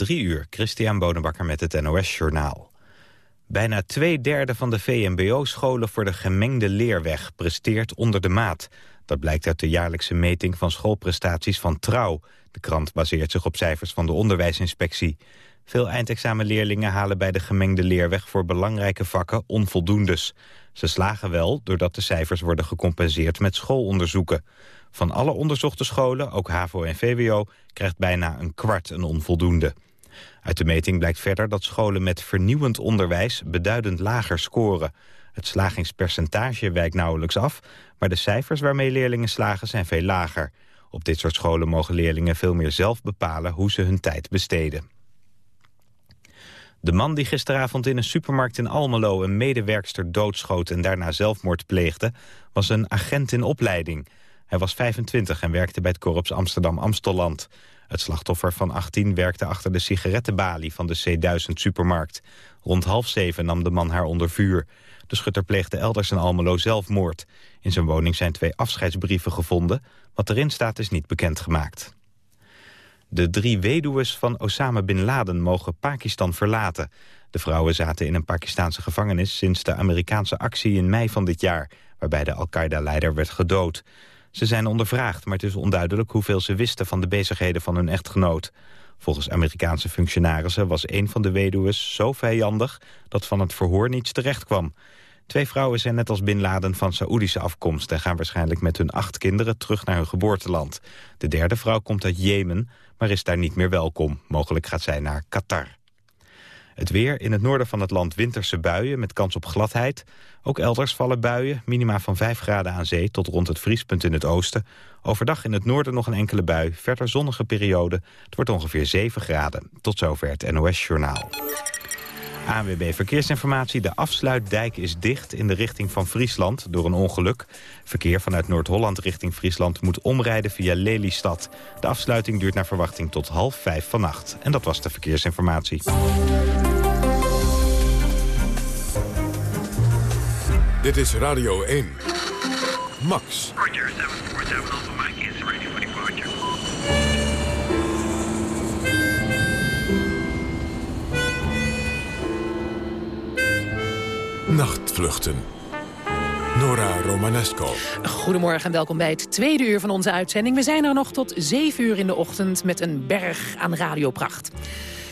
Drie uur, Christian Bonenbakker met het NOS Journaal. Bijna twee derde van de VMBO-scholen voor de gemengde leerweg presteert onder de maat. Dat blijkt uit de jaarlijkse meting van schoolprestaties van Trouw. De krant baseert zich op cijfers van de onderwijsinspectie. Veel eindexamenleerlingen halen bij de gemengde leerweg voor belangrijke vakken onvoldoendes. Ze slagen wel doordat de cijfers worden gecompenseerd met schoolonderzoeken. Van alle onderzochte scholen, ook HAVO en VWO, krijgt bijna een kwart een onvoldoende. Uit de meting blijkt verder dat scholen met vernieuwend onderwijs beduidend lager scoren. Het slagingspercentage wijkt nauwelijks af, maar de cijfers waarmee leerlingen slagen zijn veel lager. Op dit soort scholen mogen leerlingen veel meer zelf bepalen hoe ze hun tijd besteden. De man die gisteravond in een supermarkt in Almelo een medewerkster doodschoot en daarna zelfmoord pleegde, was een agent in opleiding. Hij was 25 en werkte bij het korps Amsterdam-Amstelland. Het slachtoffer van 18 werkte achter de sigarettenbalie van de C1000 supermarkt. Rond half zeven nam de man haar onder vuur. De schutter pleegde elders in Almelo zelfmoord. In zijn woning zijn twee afscheidsbrieven gevonden. Wat erin staat is niet bekendgemaakt. De drie weduwen van Osama Bin Laden mogen Pakistan verlaten. De vrouwen zaten in een Pakistanse gevangenis sinds de Amerikaanse actie in mei van dit jaar, waarbij de Al-Qaeda-leider werd gedood. Ze zijn ondervraagd, maar het is onduidelijk hoeveel ze wisten van de bezigheden van hun echtgenoot. Volgens Amerikaanse functionarissen was een van de weduwen zo vijandig dat van het verhoor niets terecht kwam. Twee vrouwen zijn net als Bin Laden van Saoedische afkomst... en gaan waarschijnlijk met hun acht kinderen terug naar hun geboorteland. De derde vrouw komt uit Jemen, maar is daar niet meer welkom. Mogelijk gaat zij naar Qatar. Het weer, in het noorden van het land winterse buien met kans op gladheid. Ook elders vallen buien, minima van 5 graden aan zee tot rond het vriespunt in het oosten. Overdag in het noorden nog een enkele bui, verder zonnige periode. Het wordt ongeveer 7 graden. Tot zover het NOS Journaal. ANWB Verkeersinformatie. De afsluitdijk is dicht in de richting van Friesland door een ongeluk. Verkeer vanuit Noord-Holland richting Friesland moet omrijden via Lelystad. De afsluiting duurt naar verwachting tot half vijf vannacht. En dat was de verkeersinformatie. Dit is Radio 1. Max. Roger, 747 Alpha Mike is ready for departure. Nachtvluchten. Nora Romanesco. Goedemorgen en welkom bij het tweede uur van onze uitzending. We zijn er nog tot 7 uur in de ochtend met een berg aan radiopracht.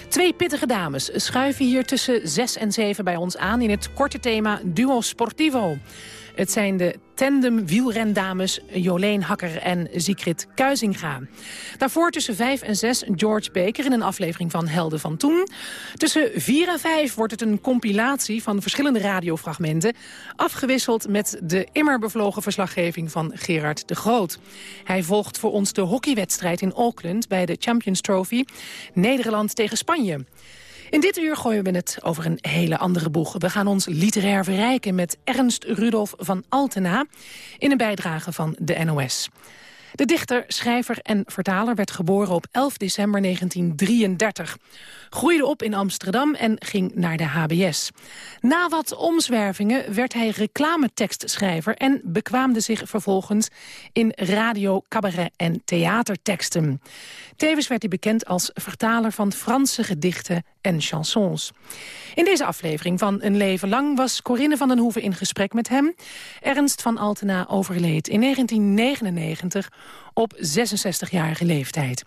Twee pittige dames schuiven hier tussen 6 en 7 bij ons aan... in het korte thema Duo Sportivo. Het zijn de tandem wielrendames Joleen Hakker en Sigrid Kuizinga. Daarvoor tussen 5 en 6 George Baker in een aflevering van Helden van Toen. Tussen 4 en 5 wordt het een compilatie van verschillende radiofragmenten... afgewisseld met de immer bevlogen verslaggeving van Gerard de Groot. Hij volgt voor ons de hockeywedstrijd in Auckland bij de Champions Trophy... Nederland tegen Spanje. In dit uur gooien we het over een hele andere boeg. We gaan ons literair verrijken met Ernst Rudolf van Altena... in een bijdrage van de NOS. De dichter, schrijver en vertaler werd geboren op 11 december 1933. Groeide op in Amsterdam en ging naar de HBS. Na wat omzwervingen werd hij reclametekstschrijver... en bekwaamde zich vervolgens in radio, cabaret en theaterteksten. Tevens werd hij bekend als vertaler van Franse gedichten en chansons. In deze aflevering van Een Leven Lang was Corinne van den Hoeven in gesprek met hem. Ernst van Altena overleed in 1999 op 66-jarige leeftijd.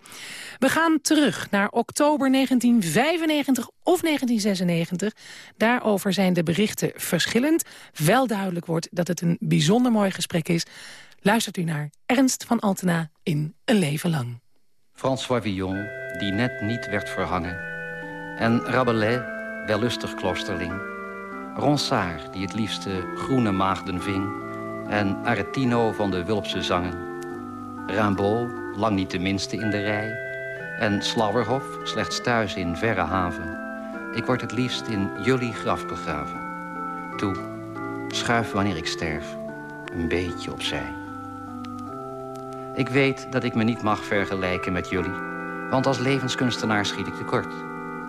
We gaan terug naar oktober 1995 of 1996. Daarover zijn de berichten verschillend. Wel duidelijk wordt dat het een bijzonder mooi gesprek is. Luistert u naar Ernst van Altena in Een Leven Lang. François Villon, die net niet werd verhangen. En Rabelais, wellustig kloosterling. Ronsard, die het liefste groene maagden ving. En Aretino van de Wulpse zangen. Rimbaud, lang niet de minste in de rij. En Slauwerhof, slechts thuis in verre haven. Ik word het liefst in jullie graf begraven. Toe, schuif wanneer ik sterf, een beetje opzij. Ik weet dat ik me niet mag vergelijken met jullie. Want als levenskunstenaar schiet ik tekort.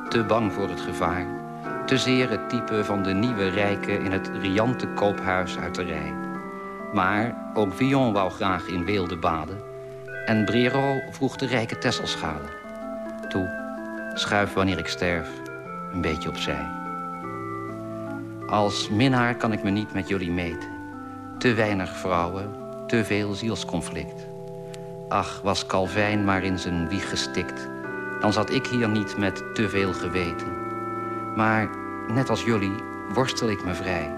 Te bang voor het gevaar. Te zeer het type van de nieuwe rijken in het riante koophuis uit de rij. Maar ook Villon wou graag in weelde baden. En Brero vroeg de rijke Tesselschade. Toe, schuif wanneer ik sterf een beetje opzij. Als minnaar kan ik me niet met jullie meten. Te weinig vrouwen, te veel zielsconflict. Ach, was Calvijn maar in zijn wieg gestikt... dan zat ik hier niet met te veel geweten. Maar net als jullie worstel ik me vrij.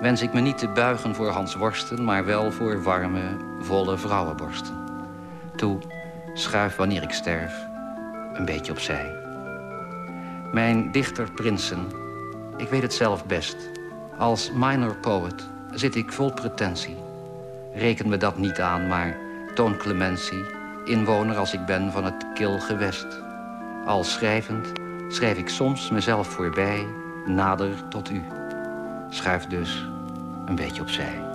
Wens ik me niet te buigen voor Hans Worsten... maar wel voor warme, volle vrouwenborsten. Schuif wanneer ik sterf een beetje opzij. Mijn dichter Prinsen, ik weet het zelf best. Als minor poet zit ik vol pretentie. Reken me dat niet aan, maar toon clementie... inwoner als ik ben van het kil gewest. Al schrijvend schrijf ik soms mezelf voorbij... nader tot u. Schuif dus een beetje opzij.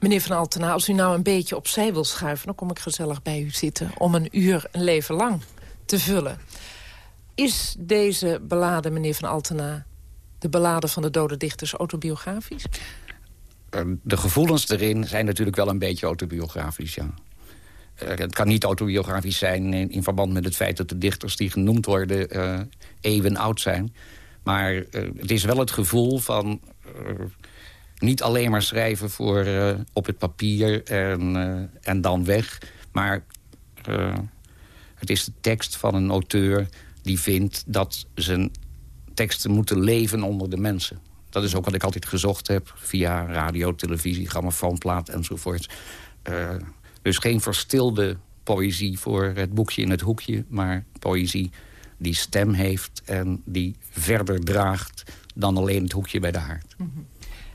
Meneer Van Altena, als u nou een beetje opzij wil schuiven... dan kom ik gezellig bij u zitten om een uur een leven lang te vullen. Is deze ballade, meneer Van Altena... de ballade van de dode dichters autobiografisch? Eh, de gevoelens erin zijn natuurlijk wel een beetje autobiografisch, ja. Eh, het kan niet autobiografisch zijn in, in, verband met het feit... dat de dichters die genoemd worden uh, eeuwen oud zijn. Maar het is wel het gevoel van niet alleen maar schrijven voor uh, op het papier en, uh, en dan weg. Maar uh, het is de tekst van een auteur die vindt dat zijn teksten moeten leven onder de mensen. Dat is ook wat ik altijd gezocht heb via radio, televisie, grammofoonplaat enzovoort. dus geen verstilde poëzie voor het boekje in het hoekje... maar poëzie die stem heeft en die verder draagt dan alleen het hoekje bij de haard. -hmm.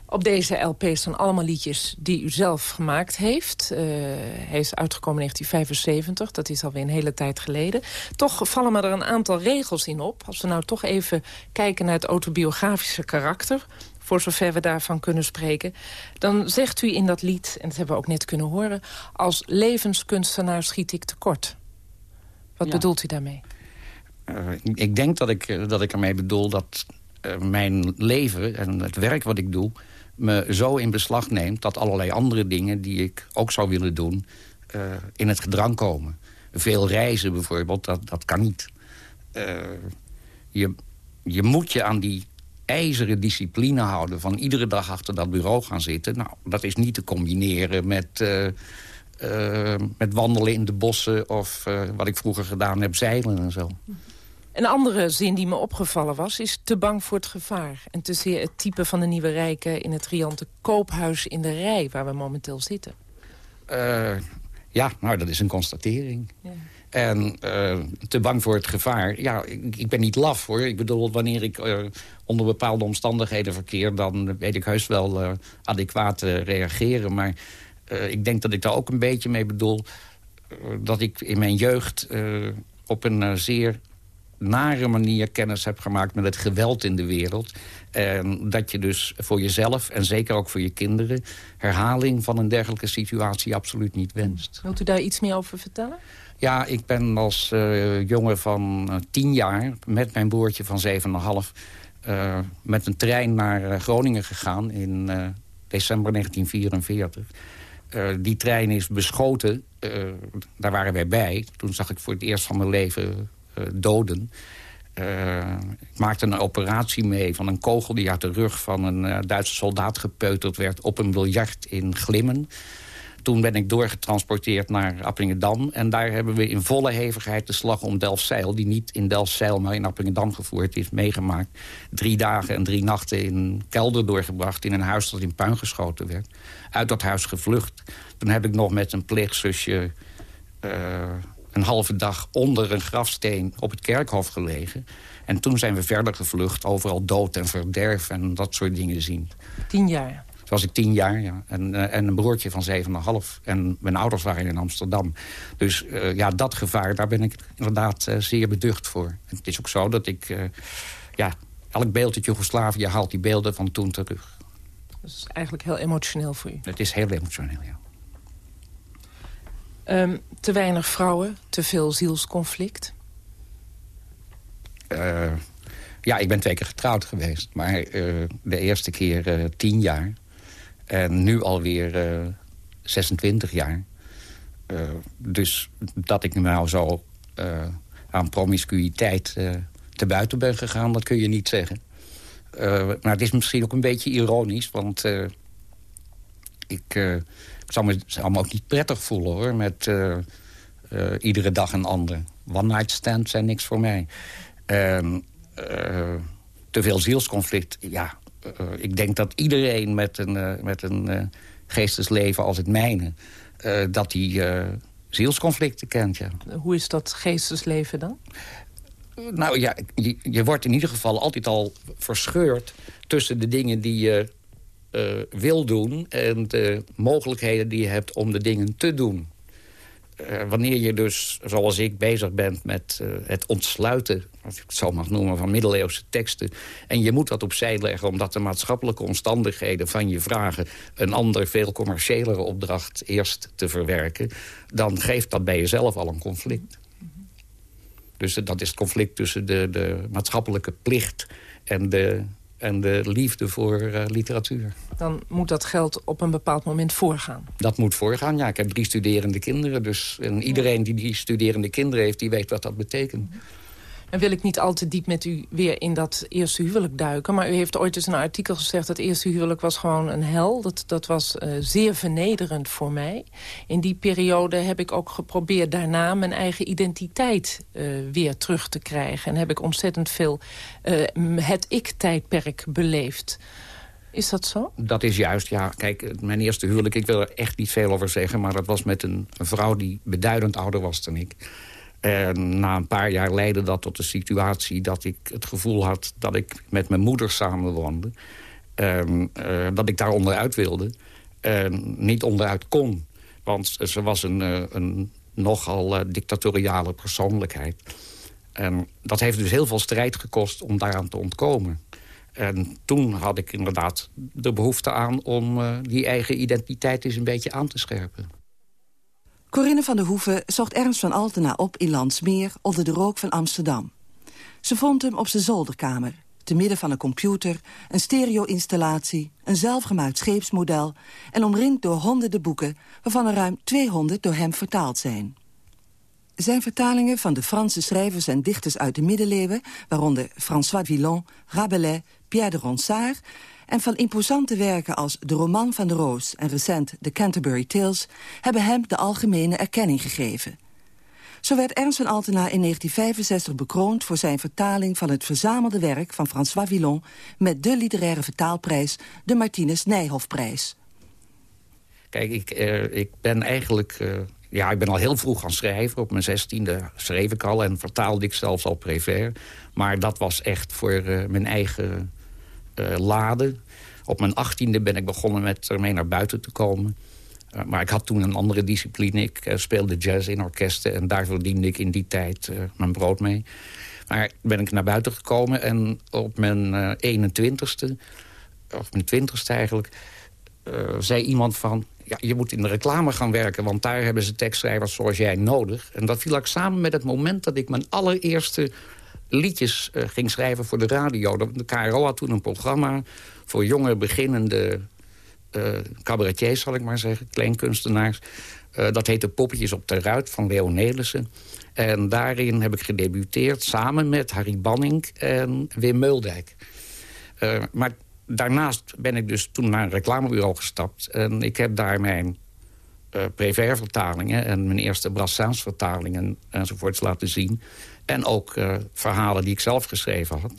Op deze LP staan allemaal liedjes die u zelf gemaakt heeft. Uh, hij is uitgekomen in 1975, dat is alweer een hele tijd geleden. Toch vallen me er een aantal regels in op. Als we nou toch even kijken naar het autobiografische karakter... voor zover we daarvan kunnen spreken... dan zegt u in dat lied, en dat hebben we ook net kunnen horen... als levenskunstenaar schiet ik tekort. Wat bedoelt u daarmee? Uh, ik denk dat ik, dat ik ermee bedoel dat uh, mijn leven en het werk wat ik doe me zo in beslag neemt... dat allerlei andere dingen die ik ook zou willen doen... Uh, in het gedrang komen. Veel reizen bijvoorbeeld, dat, dat kan niet. Uh, je, je moet je aan die ijzeren discipline houden... van iedere dag achter dat bureau gaan zitten. Nou, dat is niet te combineren met... Uh, met wandelen in de bossen of wat ik vroeger gedaan heb, zeilen en zo. Een andere zin die me opgevallen was, is te bang voor het gevaar. En te zeer het type van de nieuwe rijken in het riante koophuis in de rij... waar we momenteel zitten. Uh, ja, nou, dat is een constatering. Ja. En uh, te bang voor het gevaar. Ja, ik, ik, ben niet laf, hoor. Ik bedoel, wanneer ik uh, onder bepaalde omstandigheden verkeer... dan weet ik heus wel adequaat reageren. Maar ik denk dat ik daar ook een beetje mee bedoel... dat ik in mijn jeugd op een zeer nare manier kennis hebt gemaakt met het geweld in de wereld. En dat je dus voor jezelf en zeker ook voor je kinderen... herhaling van een dergelijke situatie absoluut niet wenst. Wilt u daar iets meer over vertellen? Ja, ik ben als uh, jongen van uh, tien jaar met mijn broertje van zeven en half... Uh, met een trein naar Groningen gegaan in december 1944. die trein is beschoten, daar waren wij bij. Toen zag ik voor het eerst van mijn leven eh, doden. Uh, ik maakte een operatie mee van een kogel die uit de rug van een uh, Duitse soldaat gepeuterd werd op een biljart in Glimmen. Toen ben ik doorgetransporteerd naar Appingedam. En daar hebben we in volle hevigheid de slag om Delfzijl... die niet in Delfzijl, maar in Appingedam gevoerd is, meegemaakt. Drie dagen en drie nachten in kelder doorgebracht... in een huis dat in puin geschoten werd. Uit dat huis gevlucht. Toen heb ik nog met een pleegzusje... een halve dag onder een grafsteen op het kerkhof gelegen. En toen zijn we verder gevlucht, overal dood en verderf en dat soort dingen zien. Tien jaar? Toen was ik tien jaar, ja. En, uh, en een broertje van zeven en half. En mijn ouders waren in Amsterdam. Dus uh, ja, dat gevaar, daar ben ik inderdaad uh, zeer beducht voor. En het is ook zo dat ik... ja, elk beeld uit Joegoslavië haalt die beelden van toen terug. Dat is eigenlijk heel emotioneel voor u? Het is heel emotioneel, ja. Um, te weinig vrouwen, te veel zielsconflict? Uh, ja, ik ben twee keer getrouwd geweest. Maar uh, de eerste keer uh, tien jaar. En nu alweer uh, 26 jaar. dus dat ik nou zo aan promiscuïteit te buiten ben gegaan, dat kun je niet zeggen. maar het is misschien ook een beetje ironisch, want ik, ik zou me, zou me ook niet prettig voelen hoor, met iedere dag een ander. One-night stands zijn niks voor mij. Uh, te veel zielsconflict, ja. Ik denk dat iedereen met een, met een geestesleven als het mijne... dat die zielsconflicten kent, ja. Hoe is dat geestesleven dan? Nou ja, je, je, wordt in ieder geval altijd al verscheurd... tussen de dingen die je wil doen... en de mogelijkheden die je hebt om de dingen te doen. Uh, wanneer je dus, zoals ik, bezig bent met uh, het ontsluiten... als ik het zo mag noemen, van middeleeuwse teksten... en je moet dat opzij leggen omdat de maatschappelijke omstandigheden van je vragen... een ander, veel commerciëlere opdracht eerst te verwerken... dan geeft dat bij jezelf al een conflict. Dus dat is het conflict tussen de, de maatschappelijke plicht... en de en de liefde voor uh, literatuur. Dan moet dat geld op een bepaald moment voorgaan? Dat moet voorgaan, ja. Ik heb drie studerende kinderen. Dus, en iedereen die die studerende kinderen heeft, die weet wat dat betekent. En wil ik niet al te diep met u weer in dat eerste huwelijk duiken. Maar u heeft ooit eens een artikel gezegd... dat eerste huwelijk was gewoon een hel. Dat, dat was uh, zeer vernederend voor mij. In die periode heb ik ook geprobeerd daarna... mijn eigen identiteit uh, weer terug te krijgen. En heb ik ontzettend veel uh, het ik-tijdperk beleefd. Is dat zo? Dat is juist, ja. Kijk, mijn eerste huwelijk, ik wil er echt niet veel over zeggen... maar dat was met een vrouw die beduidend ouder was dan ik. En na een paar jaar leidde dat tot de situatie dat ik het gevoel had... dat ik met mijn moeder samenwoonde. En, uh, dat ik daar onderuit wilde. Niet onderuit kon. Want ze was een, uh, een nogal uh, dictatoriale persoonlijkheid. En dat heeft dus heel veel strijd gekost om daaraan te ontkomen. En toen had ik inderdaad de behoefte aan om die eigen identiteit eens een beetje aan te scherpen. Corinne van der Hoeven zocht Ernst van Altena op in Landsmeer... onder de rook van Amsterdam. Ze vond hem op zijn zolderkamer, te midden van een computer... een stereo-installatie, een zelfgemaakt scheepsmodel... en omringd door honderden boeken... waarvan er ruim 200 door hem vertaald zijn. Zijn vertalingen van de Franse schrijvers en dichters uit de middeleeuwen... waaronder François Villon, Rabelais, Pierre de Ronsard en van imposante werken als De Roman van de Roos en recent The Canterbury Tales hebben hem de algemene erkenning gegeven. Zo werd Ernst van Altena in 1965 bekroond voor zijn vertaling van het verzamelde werk van François Villon met de literaire vertaalprijs, de Martinus Nijhoffprijs. Kijk, ik, uh, ik ben eigenlijk... Uh, ja, ik ben al heel vroeg gaan schrijven. Op mijn zestiende schreef ik al en vertaalde ik zelfs al Prévert. Maar dat was echt voor uh, mijn eigen laden. Op mijn achttiende ben ik begonnen met ermee naar buiten te komen. Uh, maar ik had toen een andere discipline. Ik uh, speelde jazz in orkesten en daar verdiende ik in die tijd mijn brood mee. Maar ben ik naar buiten gekomen en op mijn 21ste, of mijn 20ste eigenlijk... zei iemand van, ja, je moet in de reclame gaan werken... want daar hebben ze tekstschrijvers zoals jij nodig. En dat viel ook samen met het moment dat ik mijn allereerste liedjes uh, ging schrijven voor de radio. De KRO had toen een programma voor jonge beginnende uh, cabaretiers, zal ik maar zeggen, kleinkunstenaars. Uh, dat heette Poppetjes op de Ruit van Leo Nelissen. En daarin heb ik gedebuteerd samen met Harry Banning en Wim Muldijk. maar daarnaast ben ik dus toen naar een reclamebureau gestapt. En ik heb daar mijn uh, Prévert-vertalingen en mijn eerste Brassens-vertalingen enzovoorts laten zien. En ook uh, verhalen die ik zelf geschreven had.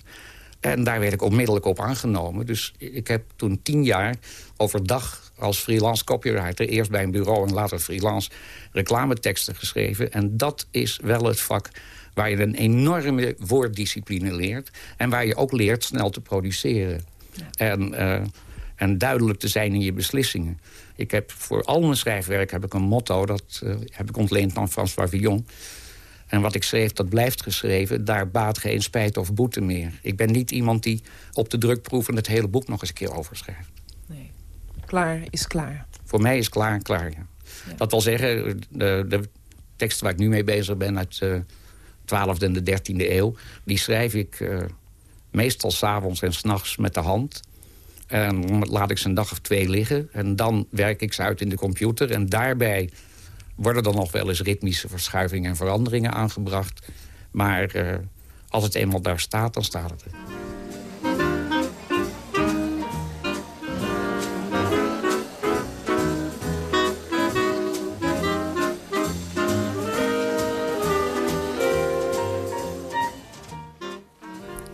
En daar werd ik onmiddellijk op aangenomen. Dus ik heb toen tien jaar overdag als freelance copywriter... eerst bij een bureau en later freelance reclameteksten geschreven. En dat is wel het vak waar je een enorme woorddiscipline leert... en waar je ook leert snel te produceren. En, uh, en duidelijk te zijn in je beslissingen. Ik heb voor al mijn schrijfwerk heb ik een motto... dat uh, heb ik ontleend van François Villon... En wat ik schreef, dat blijft geschreven. Daar baat geen spijt of boete meer. Ik ben niet iemand die op de drukproeven het hele boek nog eens een keer overschrijft. Nee. Klaar is klaar. Voor mij is klaar klaar, ja. Dat wil zeggen, de, de teksten waar ik nu mee bezig ben... uit de 12e en de 13e eeuw... die schrijf ik uh, meestal s'avonds en s'nachts met de hand. En laat ik ze een dag of twee liggen. En dan werk ik ze uit in de computer. En daarbij worden dan nog wel eens ritmische verschuivingen en veranderingen aangebracht. Maar uh, als het eenmaal daar staat, dan staat het.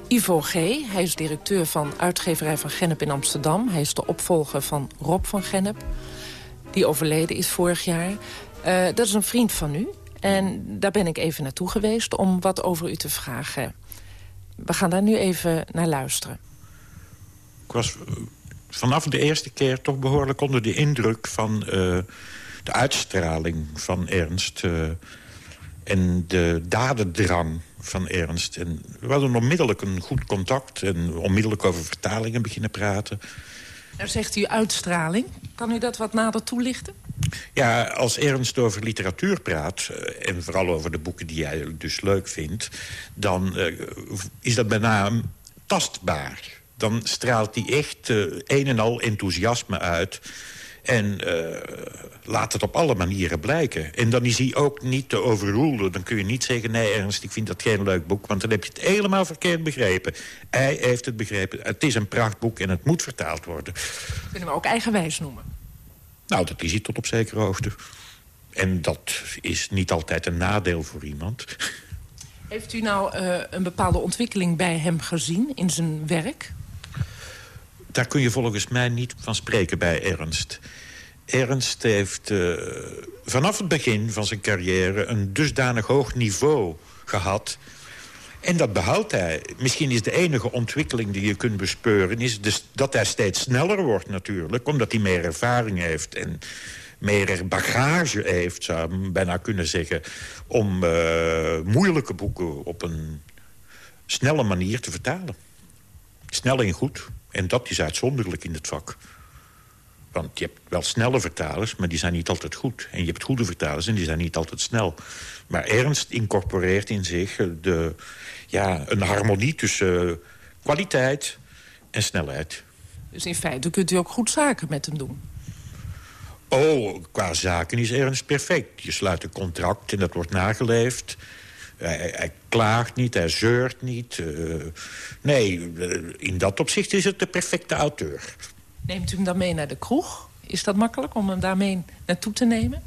Ivo G. Hij is directeur van uitgeverij van Gennep in Amsterdam. Hij is de opvolger van Rob van Gennep. Die overleden is vorig jaar. Uh, dat is een vriend van u. En daar ben ik even naartoe geweest om wat over u te vragen. We gaan daar nu even naar luisteren. Ik was eh, vanaf de eerste keer toch behoorlijk onder de indruk van uh, de uitstraling van Ernst... En de dadendrang van Ernst. En we hadden onmiddellijk een goed contact en onmiddellijk over vertalingen beginnen praten. Nou zegt u uitstraling. Kan u dat wat nader toelichten? Ja, als Ernst over literatuur praat... Eh, en vooral over de boeken die hij dus leuk vindt... dan uh, is dat bijna tastbaar. Dan straalt hij echt uh, een en al enthousiasme uit... En uh, laat het op alle manieren blijken. En dan is hij ook niet te overroelen. Dan kun je niet zeggen, nee Ernst, ik vind dat geen leuk boek... want dan heb je het helemaal verkeerd begrepen. Hij heeft het begrepen. Het is een prachtboek en het moet vertaald worden. Kunnen we ook eigenwijs noemen? Nou, dat is hij tot op zekere hoogte. En dat is niet altijd een nadeel voor iemand. Heeft u nou uh, een bepaalde ontwikkeling bij hem gezien in zijn werk? Daar kun je volgens mij niet van spreken bij Ernst. Ernst heeft uh, vanaf het begin van zijn carrière... een dusdanig hoog niveau gehad... En dat behoudt hij. Misschien is de enige ontwikkeling die je kunt bespeuren... is dus dat hij steeds sneller wordt natuurlijk. Omdat hij meer ervaring heeft en meer bagage heeft... zou ik bijna kunnen zeggen... om uh, moeilijke boeken op een snelle manier te vertalen. Snel en goed. En dat is uitzonderlijk in het vak. Want je hebt wel snelle vertalers, maar die zijn niet altijd goed. En je hebt goede vertalers en die zijn niet altijd snel. Maar Ernst incorporeert in zich de, ja, een harmonie tussen kwaliteit en snelheid. Dus in feite kunt u ook goed zaken met hem doen? Oh, qua zaken is Ernst perfect. Je sluit een contract en dat wordt nageleefd. Hij, hij, klaagt niet, hij zeurt niet. Uh, nee, eh, in dat opzicht is het de perfecte auteur. Neemt u hem dan mee naar de kroeg? Is dat makkelijk om hem daarmee naartoe te nemen?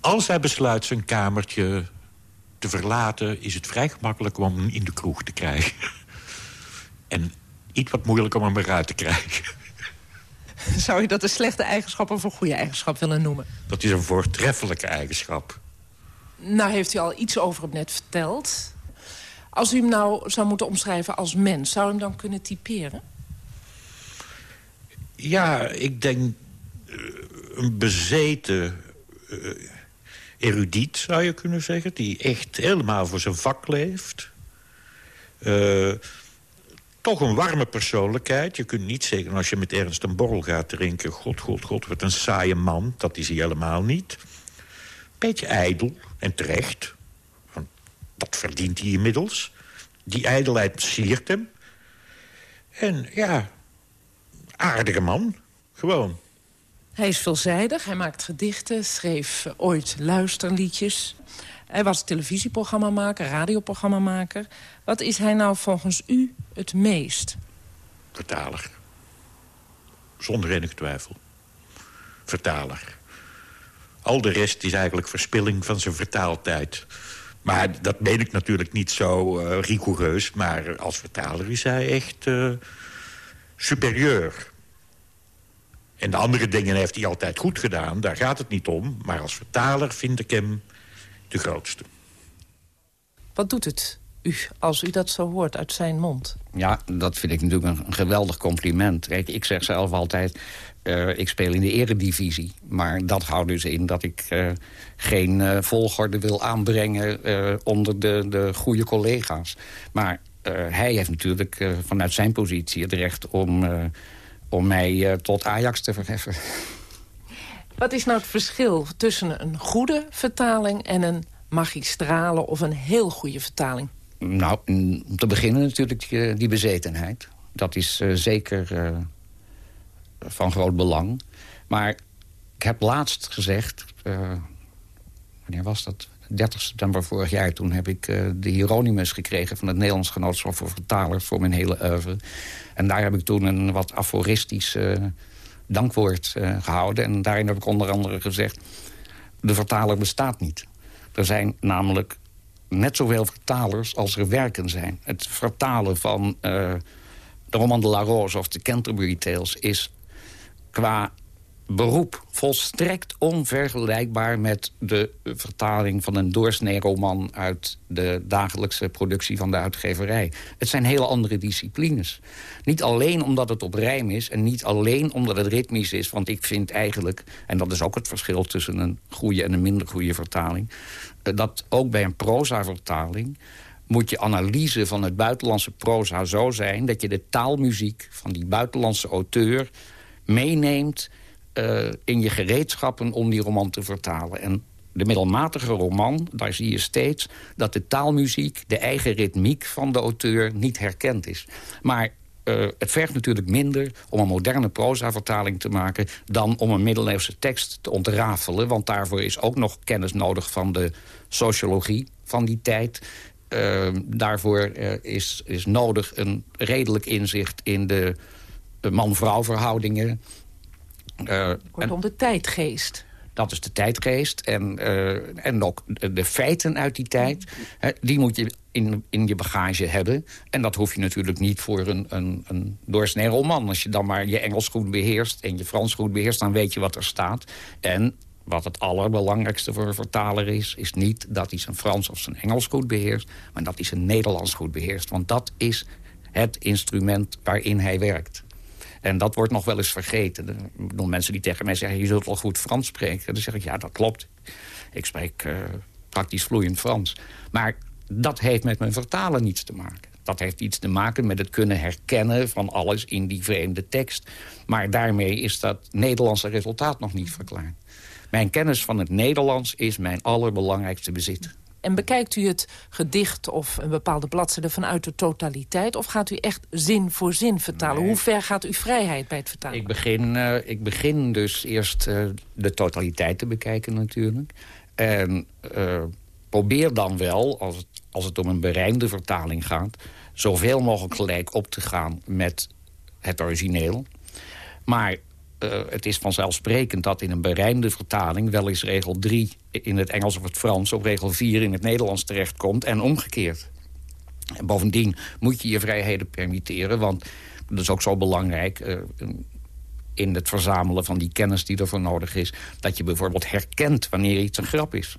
Als hij besluit zijn kamertje te verlaten... is het vrij gemakkelijk om hem in de kroeg te krijgen. en iets wat moeilijk om hem eruit te krijgen. Zou je dat een slechte eigenschap of een goede eigenschap willen noemen? Dat is een voortreffelijke eigenschap. Nou heeft u al iets over hem net verteld. Als u hem nou zou moeten omschrijven als mens... zou u hem dan kunnen typeren? Ja, ik denk uh, een bezeten uh, erudiet, zou je kunnen zeggen... die echt helemaal voor zijn vak leeft. Uh, toch een warme persoonlijkheid. Je kunt niet zeggen als je met Ernst een borrel gaat drinken... god, god, god, wat een saaie man. Dat is hij helemaal niet. Beetje ijdel en terecht. Want dat verdient hij inmiddels. Die ijdelheid siert hem. En ja, aardige man. Gewoon. Hij is veelzijdig, hij maakt gedichten, schreef ooit luisterliedjes. Hij was televisieprogrammamaker, radioprogrammamaker. Wat is hij nou volgens u het meest? Vertaler. Zonder enige twijfel. Vertaler. Al de rest is eigenlijk verspilling van zijn vertaaltijd. Maar dat meen ik natuurlijk niet zo uh, rigoureus. Maar als vertaler is hij echt uh, superieur. En de andere dingen heeft hij altijd goed gedaan. Daar gaat het niet om. Maar als vertaler vind ik hem de grootste. Wat doet het u als u dat zo hoort uit zijn mond? Ja, dat vind ik natuurlijk een, geweldig compliment. Kijk, ik zeg zelf altijd, uh, ik speel in de eredivisie. Maar dat houdt dus in dat ik uh, geen uh, volgorde wil aanbrengen onder de, de goede collega's. Maar hij heeft natuurlijk vanuit zijn positie het recht om, om mij tot Ajax te verheffen. Wat is nou het verschil tussen een goede vertaling en een magistrale of een heel goede vertaling? Nou, om te beginnen natuurlijk die, die bezetenheid. dat is zeker van groot belang. Maar ik heb laatst gezegd... Uh, wanneer was dat? 30 september vorig jaar, toen heb ik de Hieronymus gekregen... van het Nederlands Genootschap voor Vertalers voor mijn hele oeuvre. En daar heb ik toen een wat aforistisch dankwoord gehouden. En daarin heb ik onder andere gezegd... de vertaler bestaat niet. Er zijn namelijk net zoveel vertalers als er werken zijn. Het vertalen van de Roman de la Rose of de Canterbury Tales... is qua beroep volstrekt onvergelijkbaar met de vertaling van een doorsnee roman uit de dagelijkse productie van de uitgeverij. Het zijn hele andere disciplines. Niet alleen omdat het op rijm is en niet alleen omdat het ritmisch is, want ik vind eigenlijk, en dat is ook het verschil tussen een goede en een minder goede vertaling, eh, dat ook bij een proza-vertaling moet je analyse van het buitenlandse proza zo zijn... dat je de taalmuziek van die buitenlandse auteur meeneemt uh, in je gereedschappen om die roman te vertalen. En de middelmatige roman, daar zie je steeds dat de taalmuziek... de eigen ritmiek van de auteur niet herkend is. Maar uh, het vergt natuurlijk minder om een moderne proza-vertaling te maken... dan om een middeleeuwse tekst te ontrafelen. Want daarvoor is ook nog kennis nodig van de sociologie van die tijd. Uh, daarvoor is, is nodig een redelijk inzicht in de man-vrouw verhoudingen. Uh, Kortom, de tijdgeest. Dat is de tijdgeest. En, uh, en ook de feiten uit die tijd. Hè, die moet je in, in je bagage hebben. En dat hoef je natuurlijk niet voor een, een, een doorsnee roman. Als je dan maar je Engels goed beheerst en je Frans goed beheerst... dan weet je wat er staat. En wat het allerbelangrijkste voor een vertaler is... is niet dat hij zijn Frans of zijn Engels goed beheerst... maar dat hij zijn Nederlands goed beheerst. Want dat is het instrument waarin hij werkt. En dat wordt nog wel eens vergeten. Ik bedoel, mensen die tegen mij zeggen, je zult wel goed Frans spreken. Dan zeg ik, ja, dat klopt. Ik spreek uh, praktisch vloeiend Frans. Maar dat heeft met mijn vertalen niets te maken. Dat heeft iets te maken met het kunnen herkennen van alles in die vreemde tekst. Maar daarmee is dat Nederlandse resultaat nog niet verklaard. Mijn kennis van het Nederlands is mijn allerbelangrijkste bezit. En bekijkt u het gedicht of een bepaalde bladzijde vanuit de totaliteit... of gaat u echt zin voor zin vertalen? Hoe ver gaat uw vrijheid bij het vertalen? Ik begin, uh, ik begin dus eerst uh, de totaliteit te bekijken natuurlijk. En uh, probeer dan wel, als het, als het om een berijmde vertaling gaat... zoveel mogelijk gelijk op te gaan met het origineel. Maar uh, het is vanzelfsprekend dat in een berijmde vertaling... wel eens regel 3 in het Engels of het Frans... of regel 4 in het Nederlands terechtkomt en omgekeerd. En bovendien moet je je vrijheden permitteren... want dat is ook zo belangrijk... Uh, in het verzamelen van die kennis die ervoor nodig is... dat je bijvoorbeeld herkent wanneer iets een grap is.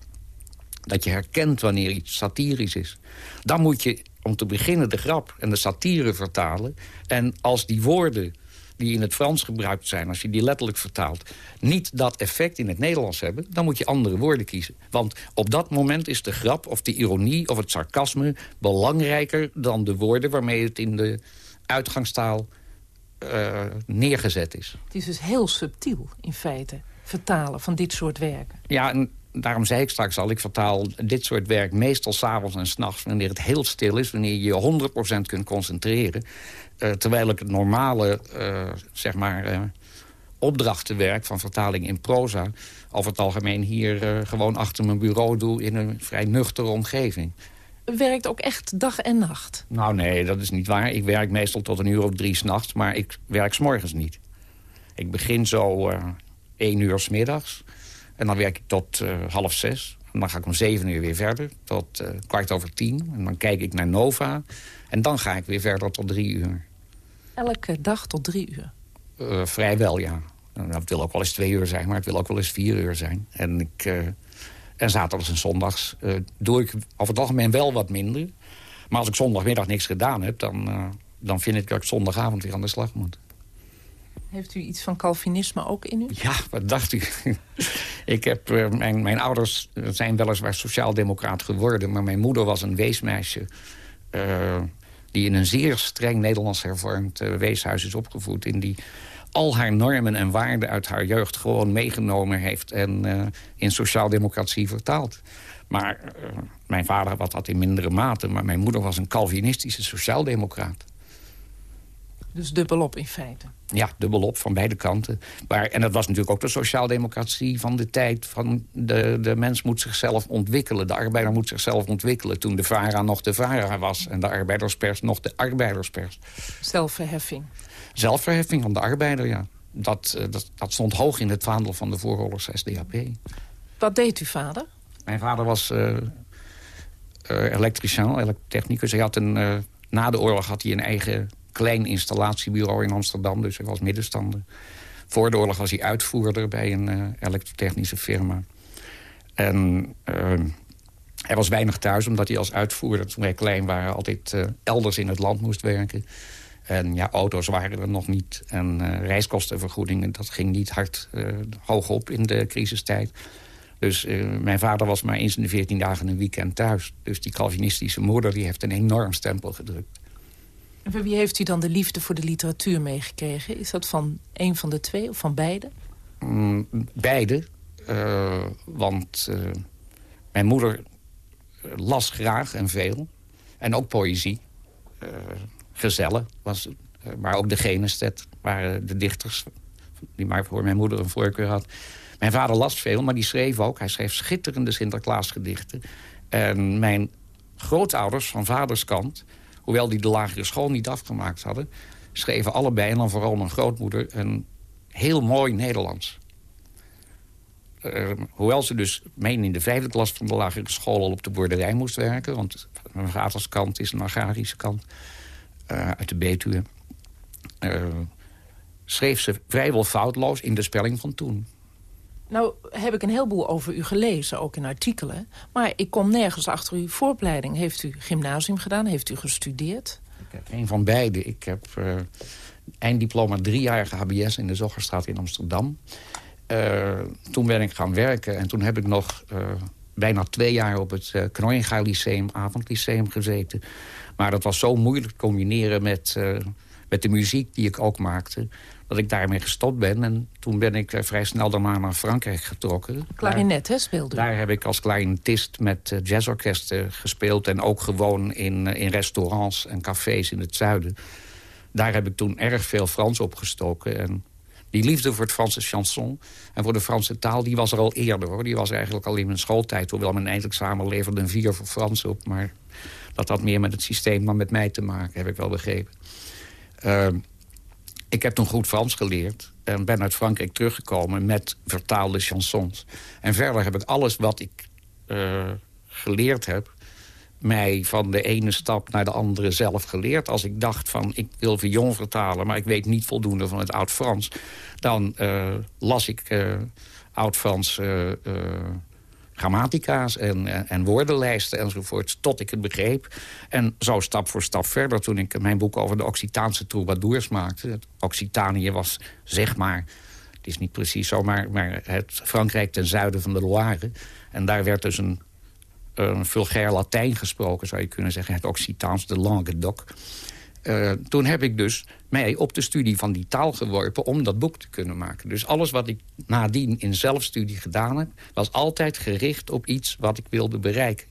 Dat je herkent wanneer iets satirisch is. Dan moet je om te beginnen de grap en de satire vertalen. En als die woorden die in het Frans gebruikt zijn... als je die letterlijk vertaalt, niet dat effect in het Nederlands hebben... dan moet je andere woorden kiezen. Want op dat moment is de grap of de ironie of het sarcasme... belangrijker dan de woorden waarmee het in de uitgangstaal uh, neergezet is. Het is dus heel subtiel, in feite, vertalen van dit soort werken. Ja, en daarom zei ik straks al, ik vertaal dit soort werk meestal s'avonds en s'nachts... wanneer het heel stil is, wanneer je je 100% kunt concentreren. Uh, terwijl ik het normale, uh, zeg maar, uh, opdrachtenwerk van vertaling in proza... over het algemeen hier gewoon achter mijn bureau doe in een vrij nuchtere omgeving. Werkt ook echt dag en nacht? Nou nee, dat is niet waar. Ik werk meestal tot een uur of drie s'nachts, maar ik werk s'morgens niet. Ik begin zo één uur s middags en dan werk ik tot half zes. En dan ga ik om zeven uur weer verder, tot kwart over tien. En dan kijk ik naar Nova. En dan ga ik weer verder tot drie uur. Elke dag tot drie uur? Uh, vrijwel, ja. Nou, het wil ook wel eens twee uur zijn, maar het wil ook wel eens vier uur zijn. En, ik, en zaterdags en zondags doe ik over het algemeen wel wat minder. Maar als ik zondagmiddag niks gedaan heb, dan, dan vind ik dat ik zondagavond weer aan de slag moet. Heeft u iets van Calvinisme ook in u? Ja, wat dacht u? ik heb, uh, mijn, mijn ouders zijn weliswaar sociaaldemocraat geworden... maar mijn moeder was een weesmeisje... Uh, die in een zeer streng Nederlands hervormd uh, weeshuis is opgevoed... in die al haar normen en waarden uit haar jeugd gewoon meegenomen heeft... en in sociaaldemocratie vertaald. Maar mijn vader was dat in mindere mate... maar mijn moeder was een Calvinistische sociaaldemocraat. Dus dubbelop in feite. Ja, dubbelop van beide kanten. Maar, en dat was natuurlijk ook de sociaaldemocratie van de tijd... van de, de mens moet zichzelf ontwikkelen. De arbeider moet zichzelf ontwikkelen. Toen de VARA nog de VARA was. En de arbeiderspers nog de arbeiderspers. Zelfverheffing. Zelfverheffing van de arbeider, ja. Dat, eh, dat, dat stond hoog in het vaandel van de vooroorlogs SDAP. Wat deed uw vader? Mijn vader was uh, uh, elektricien, elektrotechnicus. Hij had een, na de oorlog had hij een eigen klein installatiebureau in Amsterdam. Dus hij was middenstander. Voor was hij uitvoerder bij een uh, elektrotechnische firma. En uh, hij was weinig thuis, omdat hij als uitvoerder... toen wij klein waren, altijd uh, elders in het land moest werken. En ja, auto's waren er nog niet. En reiskostenvergoedingen, dat ging niet hard hoog op in de crisistijd. Dus mijn vader was maar eens in de veertien dagen een weekend thuis. Dus die Calvinistische moeder die heeft een enorm stempel gedrukt. En wie heeft u dan de liefde voor de literatuur meegekregen? Is dat van een van de twee of van beide? Mm, beide. Uh, want uh, mijn moeder las graag en veel. En ook poëzie. Gezellen was maar ook de Genestet waren de dichters... die maar voor mijn moeder een voorkeur had. Mijn vader las veel, maar die schreef ook. Hij schreef schitterende Sinterklaasgedichten. En mijn grootouders van vaders kant hoewel die de lagere school niet afgemaakt hadden... schreven allebei, en dan vooral mijn grootmoeder, een heel mooi Nederlands. Uh, hoewel ze dus meen in de vijfde klas van de lagere school al op de boerderij moest werken... want mijn vaders kant is een agrarische kant uh, uit de Betuwe... Uh, schreef ze vrijwel foutloos in de spelling van toen. Nou heb ik een heleboel over u gelezen, ook in artikelen. Maar ik kom nergens achter uw vooropleiding. Heeft u gymnasium gedaan? Heeft u gestudeerd? Ik heb een van beide. Ik heb uh, einddiploma driejarige HBS in de Zoggerstraat in Amsterdam. Uh, toen ben ik gaan werken en toen heb ik nog uh, bijna twee jaar op het uh, Knoinga Lyceum, avondlyceum gezeten. Maar dat was zo moeilijk te combineren met, met de muziek die ik ook maakte dat ik daarmee gestopt ben. En toen ben ik vrij snel daarna naar Frankrijk getrokken. Klarinet, hè, speelde Daar heb ik als klarinetist met jazzorkesten gespeeld... en ook gewoon in, in restaurants en cafés in het zuiden. Daar heb ik toen erg veel Frans opgestoken. En die liefde voor het Franse chanson en voor de Franse taal... die was er al eerder, hoor. Die was eigenlijk al in mijn schooltijd. Hoewel mijn eindexamen leverde een vier voor Frans op. Maar dat had meer met het systeem dan met mij te maken, heb ik wel begrepen. Uh, ik heb toen goed Frans geleerd en ben uit Frankrijk teruggekomen met vertaalde chansons. En verder heb ik alles wat ik uh, geleerd heb mij van de ene stap naar de andere zelf geleerd. Als ik dacht van, ik wil Villon vertalen... maar ik weet niet voldoende van het Oud-Frans... dan uh, las ik uh, Oud-Frans grammatica's en, en, en, woordenlijsten enzovoort, tot ik het begreep. En zo stap voor stap verder, toen ik mijn boek over de Occitaanse troubadours maakte. Occitanië was, zeg maar, het is niet precies zo, maar, maar het Frankrijk ten zuiden van de Loire. En daar werd dus een, een vulgair Latijn gesproken, zou je kunnen zeggen. Het Occitaans, de Languedoc. Uh, toen heb ik dus mij op de studie van die taal geworpen om dat boek te kunnen maken. Dus alles wat ik nadien in zelfstudie gedaan heb... was altijd gericht op iets wat ik wilde bereiken.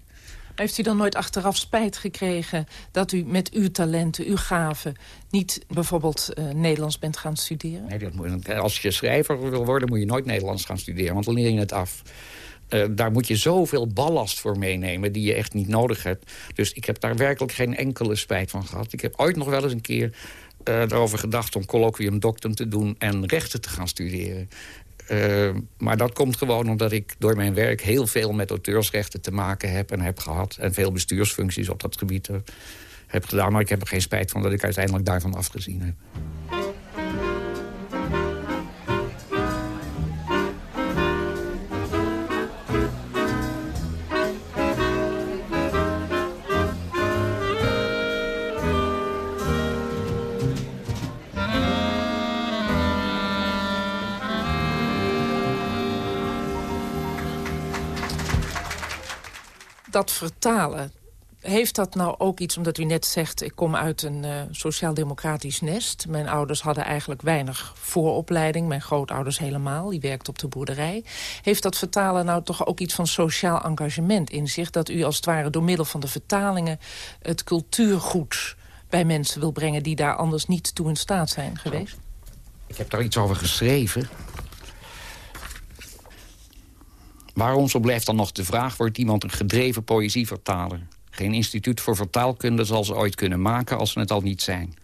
Heeft u dan nooit achteraf spijt gekregen dat u met uw talenten, uw gaven... niet bijvoorbeeld uh, Nederlands bent gaan studeren? Nee, dat moet, als je schrijver wil worden moet je nooit Nederlands gaan studeren... want dan leer je het af. Uh, daar moet je zoveel ballast voor meenemen die je echt niet nodig hebt. Dus ik heb daar werkelijk geen enkele spijt van gehad. Ik heb ooit nog wel eens een keer uh, erover gedacht om colloquium doctum te doen... en rechten te gaan studeren. Uh, maar dat komt gewoon omdat ik door mijn werk heel veel met auteursrechten te maken heb en heb gehad. En veel bestuursfuncties op dat gebied heb gedaan. Maar ik heb er geen spijt van dat ik uiteindelijk daarvan afgezien heb. Dat vertalen, heeft dat nou ook iets, omdat u net zegt... ik kom uit een uh, sociaal-democratisch nest. Mijn ouders hadden eigenlijk weinig vooropleiding. Mijn grootouders helemaal, die werkten op de boerderij. Heeft dat vertalen nou toch ook iets van sociaal engagement in zich? Dat u als het ware door middel van de vertalingen... het cultuurgoed bij mensen wil brengen... die daar anders niet toe in staat zijn geweest? Ik heb daar iets over geschreven. Waarom, zo blijft dan nog de vraag... wordt iemand een gedreven poëzievertaler? Geen instituut voor vertaalkunde zal ze ooit kunnen maken... als ze het al niet zijn.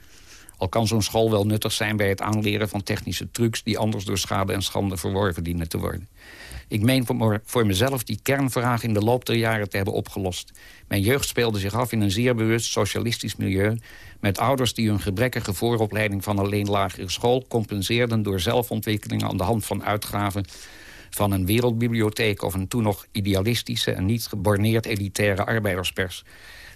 Al kan zo'n school wel nuttig zijn bij het aanleren van technische trucs... die anders door schade en schande verworven dienen te worden. Ik meen voor mezelf die kernvraag in de loop der jaren te hebben opgelost. Mijn jeugd speelde zich af in een zeer bewust socialistisch milieu... met ouders die hun gebrekkige vooropleiding van alleen lagere school... compenseerden door zelfontwikkeling aan de hand van uitgaven van een wereldbibliotheek... of een toen nog idealistische en niet geborneerd elitaire arbeiderspers.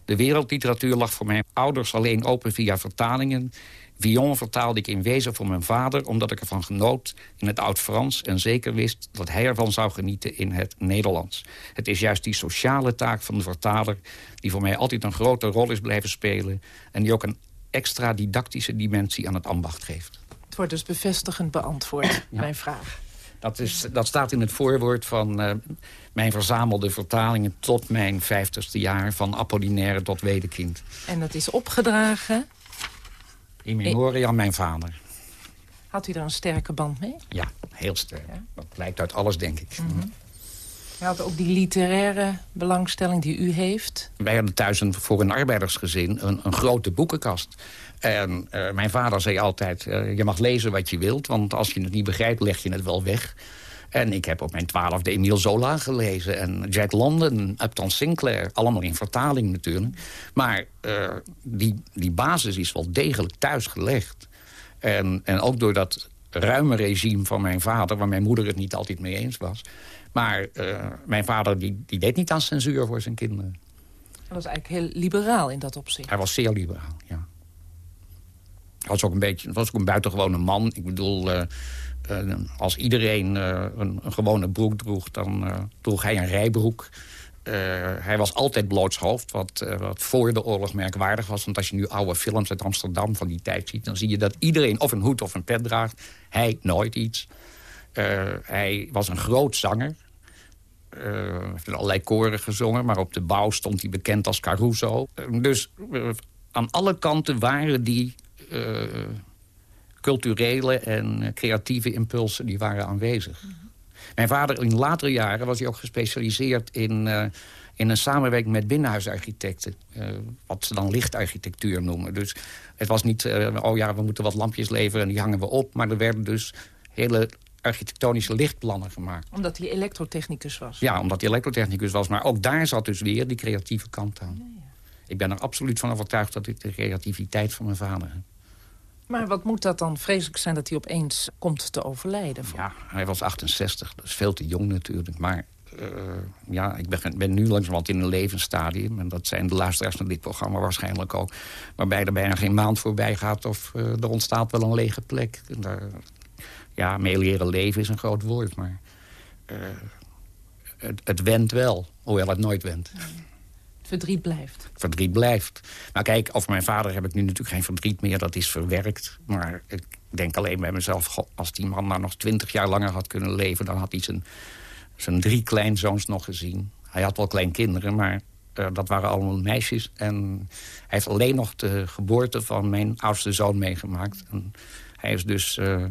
De wereldliteratuur lag voor mijn ouders alleen open via vertalingen... Vion vertaalde ik in wezen voor mijn vader... omdat ik ervan genoot in het Oud-Frans... en zeker wist dat hij ervan zou genieten in het Nederlands. Het is juist die sociale taak van de vertaler... die voor mij altijd een grote rol is blijven spelen... en die ook een extra didactische dimensie aan het ambacht geeft. Het wordt dus bevestigend beantwoord, mijn vraag. Dat, is, dat staat in het voorwoord van uh, mijn verzamelde vertalingen... tot mijn vijftigste jaar, van Apollinaire tot Wedekind. En dat is opgedragen in memorie aan mijn vader. Had u daar een sterke band mee? Ja, heel sterk. Dat blijkt uit alles, denk ik. Mm Hij had ook die literaire belangstelling die u heeft. Wij hadden thuis voor een arbeidersgezin een, een grote boekenkast. En uh, mijn vader zei altijd, uh, je mag lezen wat je wilt... want als je het niet begrijpt, leg je het wel weg. En ik heb op mijn twaalfde Emile Zola gelezen. En Jack London, Upton Sinclair. Allemaal in vertaling natuurlijk. Maar uh, die, die basis is wel degelijk thuis gelegd. En, en ook door dat ruime regime van mijn vader... waar mijn moeder het niet altijd mee eens was. Maar uh, mijn vader die, die deed niet aan censuur voor zijn kinderen. Hij was eigenlijk heel liberaal in dat opzicht. Hij was zeer liberaal, ja. Hij was ook een beetje, was ook een buitengewone man. Ik bedoel, uh, uh, als iedereen een, een, gewone broek droeg, dan droeg hij een rijbroek. hij was altijd blootshoofd, wat, wat voor de oorlog merkwaardig was. Want als je nu oude films uit Amsterdam van die tijd ziet... dan zie je dat iedereen of een hoed of een pet draagt. Hij nooit iets. hij was een groot zanger. Hij heeft allerlei koren gezongen, maar op de bouw stond hij bekend als Caruso. dus aan alle kanten waren die culturele en creatieve impulsen die waren aanwezig. Mijn vader in latere jaren was hij ook gespecialiseerd in, uh, in een samenwerking met binnenhuisarchitecten. Uh, wat ze dan lichtarchitectuur noemen. Dus het was niet, uh, oh ja, we moeten wat lampjes leveren en die hangen we op. Maar er werden dus hele architectonische lichtplannen gemaakt. Omdat hij elektrotechnicus was? Ja, omdat hij elektrotechnicus was. Maar ook daar zat dus weer die creatieve kant aan. Ja, ja. Ik ben er absoluut van overtuigd dat ik de creativiteit van mijn vader heb. Maar wat moet dat dan vreselijk zijn dat hij opeens komt te overlijden? Ja, hij was 68, dat is veel te jong natuurlijk. Maar uh, ja, ik ben, ben nu langzamerhand in een levensstadium. En dat zijn de luisteraars van dit programma waarschijnlijk ook. Waarbij er bijna geen maand voorbij gaat of uh, er ontstaat wel een lege plek. Daar, ja, mee leren leven is een groot woord, maar uh, het, het wendt wel, hoewel het nooit wendt. Verdriet blijft. Verdriet blijft. Maar kijk, over mijn vader heb ik nu natuurlijk geen verdriet meer. Dat is verwerkt. Maar ik denk alleen bij mezelf... als die man nou nog twintig jaar langer had kunnen leven... dan had hij zijn, zijn drie kleinzoons nog gezien. Hij had wel kleinkinderen, maar uh, dat waren allemaal meisjes. En hij heeft alleen nog de geboorte van mijn oudste zoon meegemaakt. En hij is dus... Uh,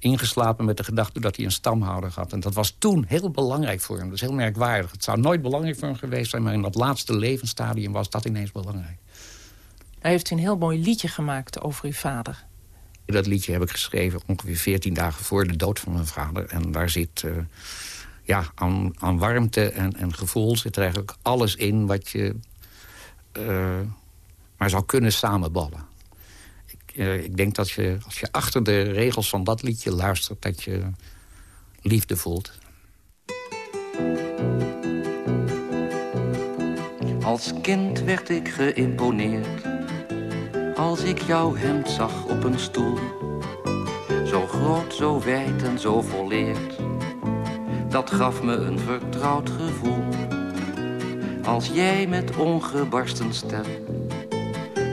ingeslapen met de gedachte dat hij een stamhouder had. En dat was toen heel belangrijk voor hem. Dat is heel merkwaardig. Het zou nooit belangrijk voor hem geweest zijn... maar in dat laatste levensstadium was dat ineens belangrijk. Hij heeft een heel mooi liedje gemaakt over uw vader. Dat liedje heb ik geschreven ongeveer 14 dagen voor de dood van mijn vader. En daar zit uh, ja, aan, aan, warmte en, en, gevoel zit er eigenlijk alles in... wat je uh, maar zou kunnen samenballen uh, ik denk dat je, als je achter de regels van dat liedje luistert... dat je liefde voelt. Als kind werd ik geïmponeerd. Als ik jouw hemd zag op een stoel. Zo groot, zo wijd en zo volleerd. Dat gaf me een vertrouwd gevoel. Als jij met ongebarsten stem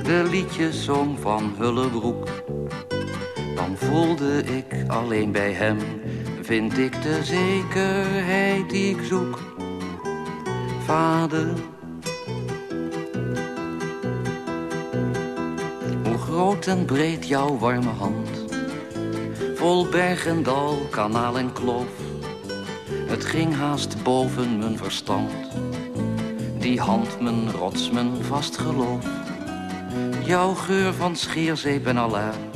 de liedjes zong van Hullebroek. Dan voelde ik alleen bij hem, vind ik de zekerheid die ik zoek. Vader, groot en breed jouw warme hand. Vol berg en dal, kanaal en kloof. Het ging haast boven mijn verstand. Die hand, mijn rots, mijn vast geloof. Jouw geur van scheerzeep en aluin.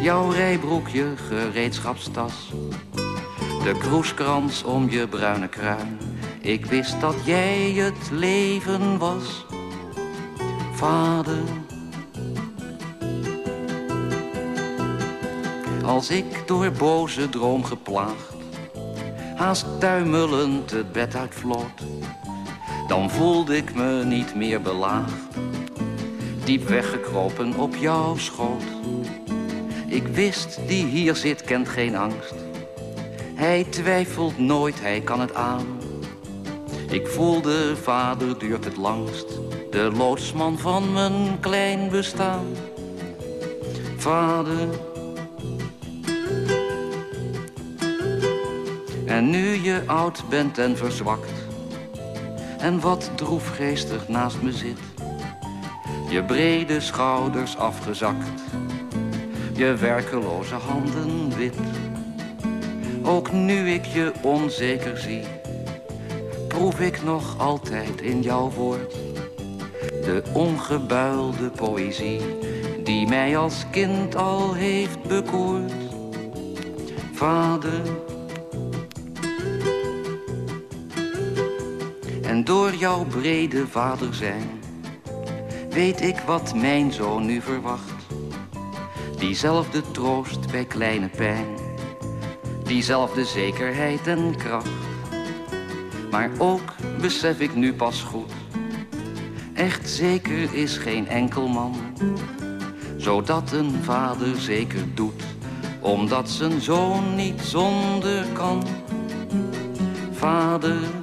Jouw rijbroekje, gereedschapstas. De kroeskrans om je bruine kruin. Ik wist dat jij het leven was. Vader. Als ik door boze droom geplaagd, haast tuimelend het bed uitvloot, dan voelde ik me niet meer belaagd, diep weggekropen op jouw schoot. Ik wist, die hier zit kent geen angst. Hij twijfelt nooit, hij kan het aan. Ik voelde, vader duurt het langst, de loodsman van mijn klein bestaan. Vader. En nu je oud bent en verzwakt, en wat droefgeestig naast me zit, je brede schouders afgezakt, je werkeloze handen wit. Ook nu ik je onzeker zie, proef ik nog altijd in jouw woord de ongebuilde poëzie die mij als kind al heeft bekoord. Vader. En door jouw brede vader zijn, weet ik wat mijn zoon nu verwacht. Diezelfde troost bij kleine pijn, diezelfde zekerheid en kracht. Maar ook besef ik nu pas goed, echt zeker is geen enkel man. Zodat een vader zeker doet, omdat zijn zoon niet zonder kan. Vader.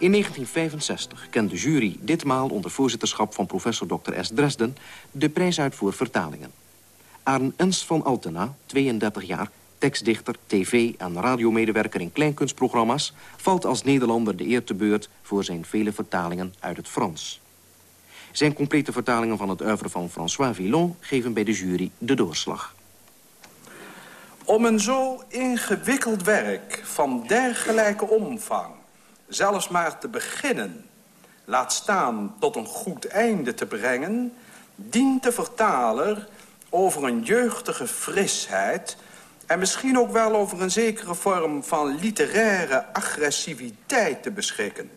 In 1965 kent de jury ditmaal onder voorzitterschap van professor Dr. S. Dresden... de prijs uit voor vertalingen. Aan Ernst van Altena, 32 jaar, tekstdichter, tv- en radiomedewerker in kleinkunstprogramma's... valt als Nederlander de eer te beurt voor zijn vele vertalingen uit het Frans. Zijn complete vertalingen van het oeuvre van François Villon... geven bij de jury de doorslag. Om een zo ingewikkeld werk van dergelijke omvang... zelfs maar te beginnen, laat staan tot een goed einde te brengen... dient de vertaler over een jeugdige frisheid... en misschien ook wel over een zekere vorm van literaire agressiviteit te beschikken.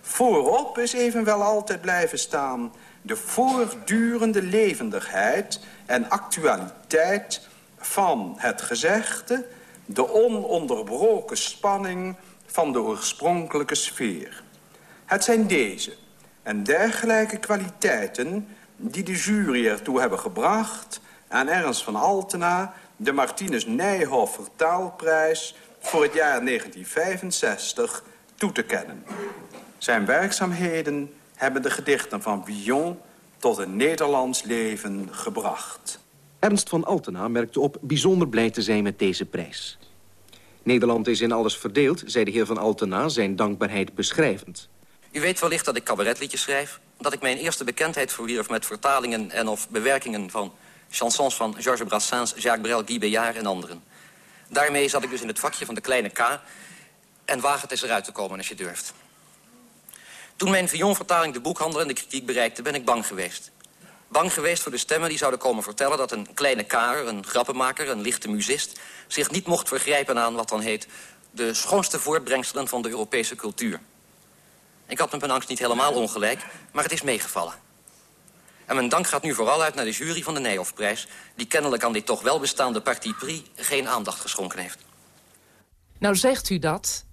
Voorop is evenwel altijd blijven staan de voortdurende levendigheid en actualiteit van het gezegde... de ononderbroken spanning van de oorspronkelijke sfeer. Het zijn deze en dergelijke kwaliteiten die de jury ertoe hebben gebracht aan Ernst van Altena de Martinus Nijhoff vertaalprijs voor het jaar 1965 toe te kennen. Zijn werkzaamheden hebben de gedichten van Villon tot een Nederlands leven gebracht. Ernst van Altena merkte op bijzonder blij te zijn met deze prijs. Nederland is in alles verdeeld, zei de heer van Altena zijn dankbaarheid beschrijvend. U weet wellicht dat ik cabaretliedjes schrijf. Dat ik mijn eerste bekendheid verwierf met vertalingen en of bewerkingen van chansons van Georges Brassens, Jacques Brel, Guy Béjart en anderen. Daarmee zat ik dus in het vakje van de kleine K... en waag het eens eruit te komen als je durft. Toen mijn Villon-vertaling de boekhandel en de kritiek bereikte... ben ik bang geweest. Bang geweest voor de stemmen die zouden komen vertellen... dat een kleine karer, een grappenmaker, een lichte musist... zich niet mocht vergrijpen aan wat dan heet... de schoonste voortbrengselen van de Europese cultuur. Ik had met mijn angst niet helemaal ongelijk, maar het is meegevallen. En mijn dank gaat nu vooral uit naar de jury van de Nijhoffprijs... die kennelijk aan dit toch wel bestaande parti pris geen aandacht geschonken heeft. Nou zegt u dat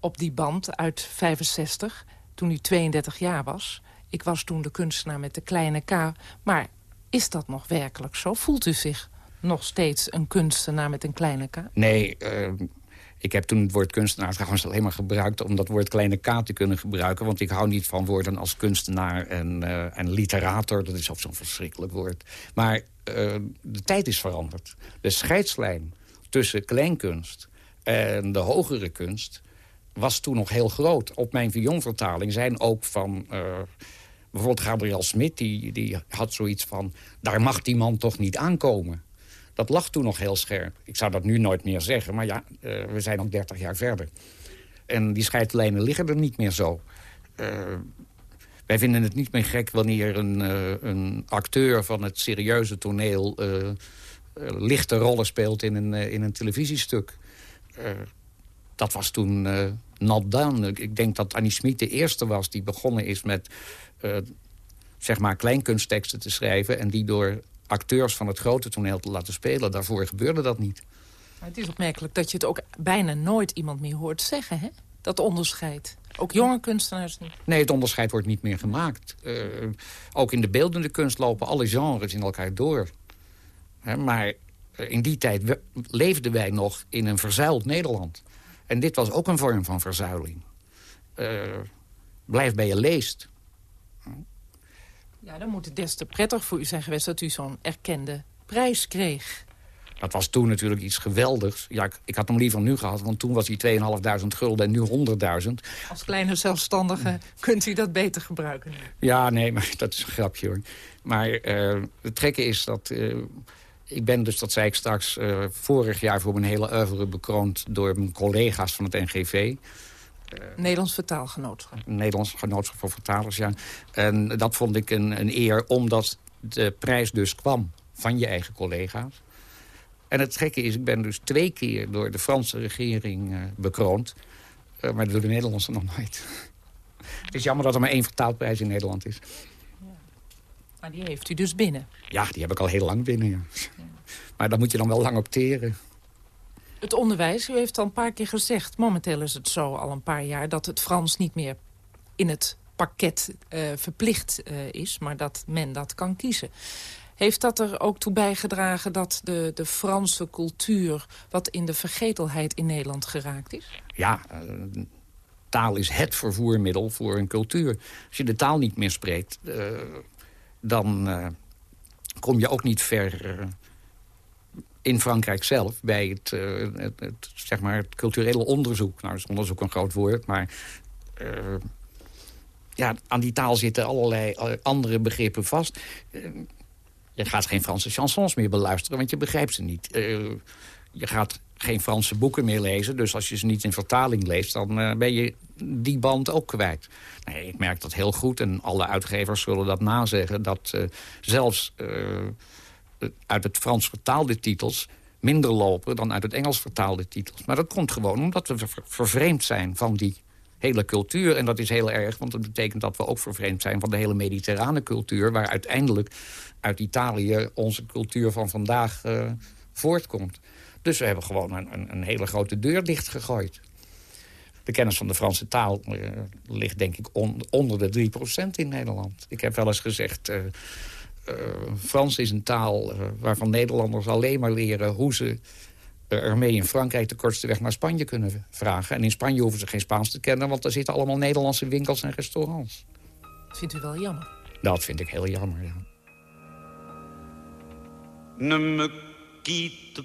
op die band uit 65, toen u 32 jaar was. Ik was toen de kunstenaar met de kleine K. Maar is dat nog werkelijk zo? Voelt u zich nog steeds een kunstenaar met een kleine K? Nee, uh, ik heb toen het woord kunstenaar trouwens alleen maar gebruikt... om dat woord kleine K te kunnen gebruiken. Want ik hou niet van woorden als kunstenaar en, uh, en literator. Dat is of zo'n verschrikkelijk woord. Maar uh, de tijd is veranderd. De scheidslijn tussen kleinkunst En de hogere kunst was toen nog heel groot. Op mijn Villon-vertaling zijn ook van... Uh, bijvoorbeeld Gabriel Smit, die, die had zoiets van... daar mag die man toch niet aankomen. Dat lag toen nog heel scherp. Ik zou dat nu nooit meer zeggen, maar ja, uh, we zijn al 30 jaar verder. En die scheidlijnen liggen er niet meer zo. Uh, wij vinden het niet meer gek wanneer een, een acteur van het serieuze toneel... lichte rollen speelt in een, in een televisiestuk. Dat was toen not done. Ik denk dat Annie Smit de eerste was die begonnen is met... zeg maar kleinkunstteksten te schrijven... en die door acteurs van het grote toneel te laten spelen. Daarvoor gebeurde dat niet. Maar het is opmerkelijk dat je het ook bijna nooit iemand meer hoort zeggen, hè? Dat onderscheid. Ook jonge kunstenaars niet. Nee, het onderscheid wordt niet meer gemaakt. Uh, ook in de beeldende kunst lopen alle genres in elkaar door. maar uh, in die tijd leefden wij nog in een verzuild Nederland. En dit was ook een vorm van verzuiling. Uh, blijf bij je leest. Ja, dan moet het des te prettig voor u zijn geweest... dat u zo'n erkende prijs kreeg. Dat was toen natuurlijk iets geweldigs. Ja, ik, ik had hem liever nu gehad, want toen was hij 2.500 gulden en nu 100.000. Als kleine zelfstandige kunt u dat beter gebruiken. Ja, nee, maar dat is een grapje hoor. Maar uh, het trekken is dat... Uh, ik ben dus, dat zei ik straks, uh, vorig jaar voor mijn hele oeuvre bekroond... door mijn collega's van het NGV. Uh, Nederlands vertaalgenootschap. Nederlands genootschap voor vertalers, ja. En dat vond ik een, een eer, omdat de prijs dus kwam van je eigen collega's. En het gekke is, ik ben dus twee keer door de Franse regering uh, bekroond. Maar door de Nederlandse nog nooit. het is jammer dat er maar één vertaalprijs in Nederland is. Maar die heeft u dus binnen? Ja, die heb ik al heel lang binnen, ja. ja. Maar daar moet je dan wel lang opteren. Het onderwijs, u heeft al een paar keer gezegd... momenteel is het zo al een paar jaar... dat het Frans niet meer in het pakket uh, verplicht uh, is... maar dat men dat kan kiezen. Heeft dat er ook toe bijgedragen dat de, de Franse cultuur... wat in de vergetelheid in Nederland geraakt is? Ja, uh, taal is het vervoermiddel voor een cultuur. Als je de taal niet meer spreekt, dan kom je ook niet ver in Frankrijk zelf, bij het, uh, het, het, zeg maar het culturele onderzoek. Nou, is onderzoek een groot woord, maar... Ja, aan die taal zitten allerlei eh, andere begrippen vast. Je gaat geen Franse chansons meer beluisteren, want je begrijpt ze niet. je gaat geen Franse boeken meer lezen, dus als je ze niet in vertaling leest... dan ben je die band ook kwijt. Ik merk dat heel goed en alle uitgevers zullen dat nazeggen... dat zelfs uit het Frans vertaalde titels minder lopen dan uit het Engels vertaalde titels. Maar dat komt gewoon omdat we vervreemd zijn van die hele cultuur. En dat is heel erg, want dat betekent dat we ook vervreemd zijn... van de hele mediterrane cultuur... waar uiteindelijk uit Italië onze cultuur van vandaag voortkomt. Dus we hebben gewoon een, een, een, hele grote deur dichtgegooid. De kennis van de Franse taal uh, ligt denk ik on, onder de 3% in Nederland. Ik heb wel eens gezegd... Uh, uh, Frans is een taal uh, waarvan Nederlanders alleen maar leren... hoe ze ermee in Frankrijk de kortste weg naar Spanje kunnen vragen. En in Spanje hoeven ze geen Spaans te kennen... want daar zitten allemaal Nederlandse winkels en restaurants. Dat vindt u wel jammer? Dat vind ik heel jammer, ja. Ne me quitte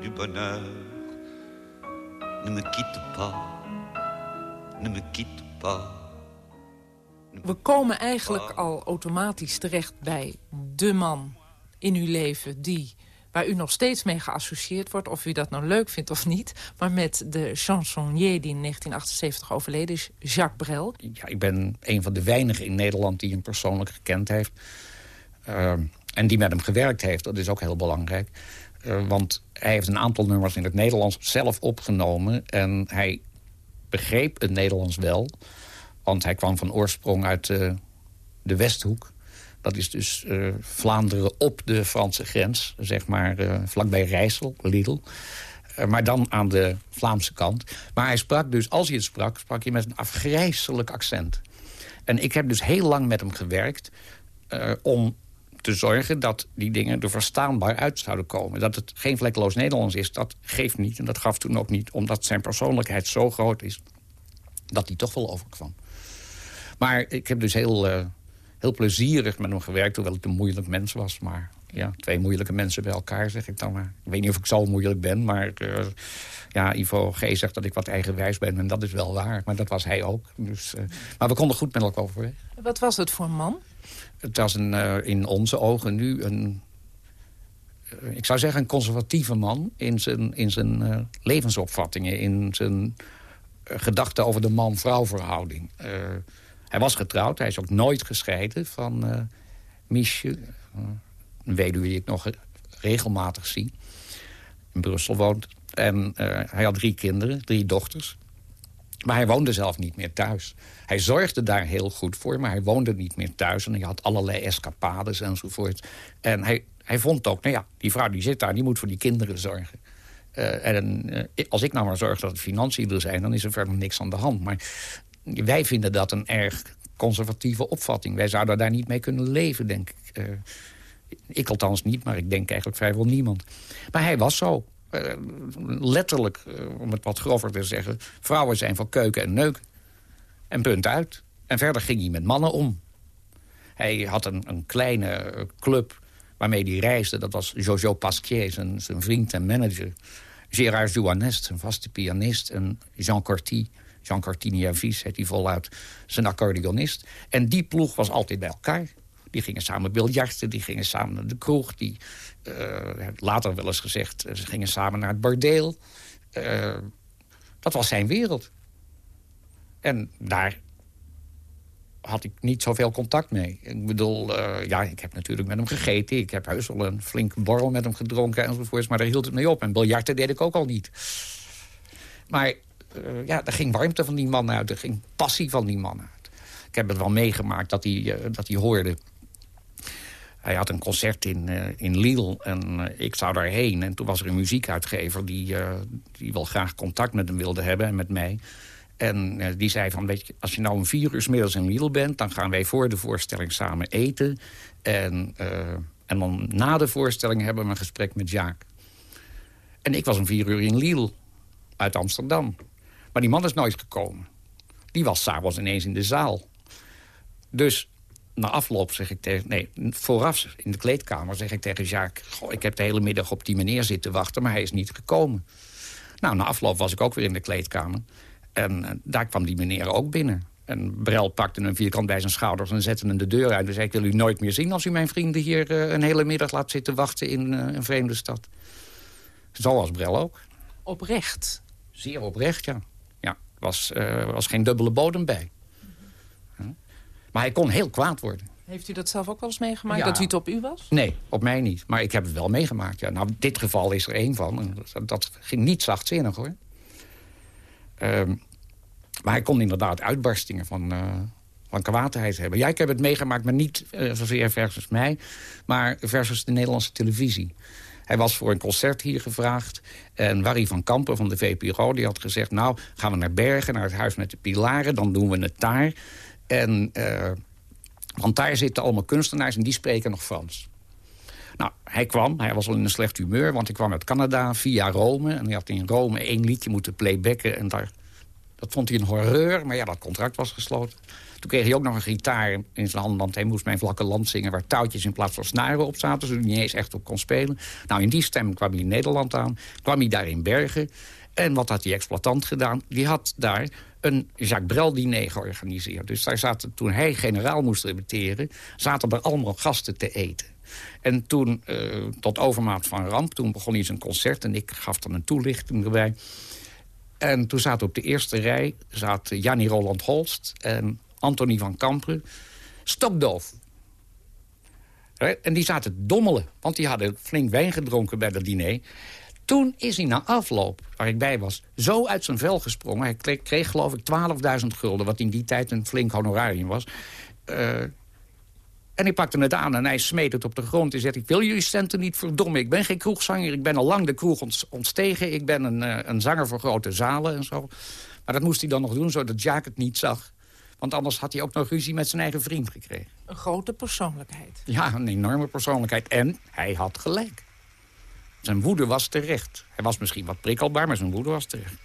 du bonheur ne me quitte pas, ne me quitte pas. We komen eigenlijk al automatisch terecht bij de man in uw leven... die, waar u nog steeds mee geassocieerd wordt, of u dat nou leuk vindt of niet... maar met de chansonnier die in 1978 overleden is, Jacques Brel. Ja, ik ben een van de weinigen in Nederland die hem persoonlijk gekend heeft. Uh, en die met hem gewerkt heeft, dat is ook heel belangrijk. Uh, want hij heeft een aantal nummers in het Nederlands zelf opgenomen... en hij begreep het Nederlands wel... Want hij kwam van oorsprong uit uh, de Westhoek. Dat is dus uh, Vlaanderen op de Franse grens, zeg maar uh, vlakbij Rijssel, Lidl. Eh, maar dan aan de Vlaamse kant. Maar hij sprak dus, als hij het sprak, sprak hij met een afgrijzelijk accent. En ik heb dus heel lang met hem gewerkt... Om te zorgen dat die dingen er verstaanbaar uit zouden komen. Dat het geen vlekkeloos Nederlands is, dat geeft niet. En dat gaf toen ook niet, omdat zijn persoonlijkheid zo groot is... dat hij toch wel overkwam. Maar ik heb dus heel, uh, heel plezierig met hem gewerkt... hoewel het een moeilijk mens was. Maar ja, twee moeilijke mensen bij elkaar, zeg ik dan maar. Ik weet niet of ik zo moeilijk ben, maar... Uh, ja, Ivo G. zegt dat ik wat eigenwijs ben. En dat is wel waar, maar dat was hij ook. Dus, uh, maar we konden goed met elkaar overweg. Wat was het voor een man? Het was uh, in onze ogen nu een... ik zou zeggen een conservatieve man in zijn, in zijn levensopvattingen. In zijn gedachten over de man-vrouw verhouding. hij was getrouwd, hij is ook nooit gescheiden van uh, Miesje een weduwe die ik nog regelmatig zie. In Brussel woont. En hij had drie kinderen, drie dochters. Maar hij woonde zelf niet meer thuis. Hij zorgde daar heel goed voor, maar hij woonde niet meer thuis. En hij had allerlei escapades enzovoort. En hij, hij vond ook, nou ja, die vrouw die zit daar, die moet voor die kinderen zorgen. Uh, en uh, als ik nou maar zorg dat de financiën er zijn... dan is er verder niks aan de hand. Maar wij vinden dat een erg conservatieve opvatting. Wij zouden daar niet mee kunnen leven, denk ik. Uh, ik althans niet, maar ik denk eigenlijk vrijwel niemand. Maar hij was zo. Uh, letterlijk, uh, om het wat grover te zeggen... vrouwen zijn van keuken en neuk. En punt uit. En verder ging hij met mannen om. Hij had een, een kleine club waarmee hij reisde. Dat was Jojo Pasquier, zijn, zijn vriend en manager. Gérard Jouanest, zijn vaste pianist. En Jean Corti, Jean Cortinia Vies, heet hij voluit, zijn accordeonist. En die ploeg was altijd bij elkaar. Die gingen samen biljarten, die gingen samen naar de kroeg. Die, uh, later wel eens gezegd, eh, ze gingen samen naar het bordeel. Uh, dat was zijn wereld. En daar had ik niet zoveel contact mee. Ik bedoel, ja, ik heb natuurlijk met hem gegeten. Ik heb heus wel een flinke borrel met hem gedronken enzovoorts. Maar daar hield het mee op. En biljarten deed ik ook al niet. Maar ja, er ging warmte van die man uit. Er ging passie van die man uit. Ik heb het wel meegemaakt dat hij, dat hij hoorde hij had een concert in, uh, in Lille en uh, ik zou daarheen. En toen was er een muziekuitgever die, uh, die wel graag contact met hem wilde hebben en met mij. En die zei van, weet je, als je nou een vier uur middags in Lille bent... dan gaan wij voor de voorstelling samen eten. En, en dan na de voorstelling hebben we een gesprek met Jaak. En ik was een vier uur in Lille, uit Amsterdam. Maar die man is nooit gekomen. Die was s'avonds ineens in de zaal. Dus na afloop zeg ik tegen... Nee, vooraf in de kleedkamer zeg ik tegen Jacques... Goh, ik heb de hele middag op die meneer zitten wachten, maar hij is niet gekomen. Nou, na afloop was ik ook weer in de kleedkamer. En uh, daar kwam die meneer ook binnen. En Brel pakte een vierkant bij zijn schouders en zette hem de deur uit. En zei, ik wil u nooit meer zien als u mijn vrienden hier uh, een hele middag laat zitten wachten in uh, een vreemde stad. Zoals Brel ook. Oprecht? Zeer oprecht, ja. Ja, was, was geen dubbele bodem bij. Maar hij kon heel kwaad worden. Heeft u dat zelf ook wel eens meegemaakt, ja. dat hij het op u was? Nee, op mij niet. Maar ik heb het wel meegemaakt. Ja, nou, dit geval is er één van. Dat ging niet zachtzinnig, hoor. Um, maar hij kon inderdaad uitbarstingen van, uh, van kwaadheid hebben. Ja, ik heb het meegemaakt, maar niet uh, zozeer versus mij... maar versus de Nederlandse televisie. Hij was voor een concert hier gevraagd. En Warry van Kampen van de VPRO die had gezegd... nou, gaan we naar Bergen, naar het Huis met de Pilaren... dan doen we het daar... En, uh, want daar zitten allemaal kunstenaars en die spreken nog Frans. Nou, hij kwam, hij was al in een slecht humeur, want hij kwam uit Canada via Rome. En hij had in Rome één liedje moeten playbacken. En daar, dat vond hij een horreur, maar ja, dat contract was gesloten. Toen kreeg hij ook nog een gitaar in zijn hand, want hij moest mijn vlakke land zingen... waar touwtjes in plaats van snaren op zaten, zodat hij niet eens echt op kon spelen. Nou, in die stem kwam hij in Nederland aan, kwam hij daar in Bergen. En wat had die exploitant gedaan? Die had daar een Jacques Brel-diner georganiseerd. Dus daar zaten, toen hij generaal moest repeteren... zaten er allemaal gasten te eten. En toen, uh, tot overmaat van ramp, toen begon hij zijn concert... en ik gaf dan een toelichting erbij. En toen zaten op de eerste rij zaten Jannie Roland Holst... en Anthony van Kamperen, stokdoof. En die zaten dommelen, want die hadden flink wijn gedronken bij dat diner... Toen is hij na afloop, waar ik bij was, zo uit zijn vel gesprongen. Hij kreeg, kreeg geloof ik 12.000 gulden, wat in die tijd een flink honorarium was. Uh, En ik pakte het aan en hij smeet het op de grond. En zei, ik wil jullie centen niet verdommen. Ik ben geen kroegzanger. Ik ben al lang de kroeg ontstegen. Ik ben een, uh, een zanger voor grote zalen en zo. Maar dat moest hij dan nog doen, zodat Jack het niet zag. Want anders had hij ook nog ruzie met zijn eigen vriend gekregen. Een grote persoonlijkheid. Ja, een enorme persoonlijkheid. En hij had gelijk. Zijn woede was terecht. Hij was misschien wat prikkelbaar, maar zijn woede was terecht.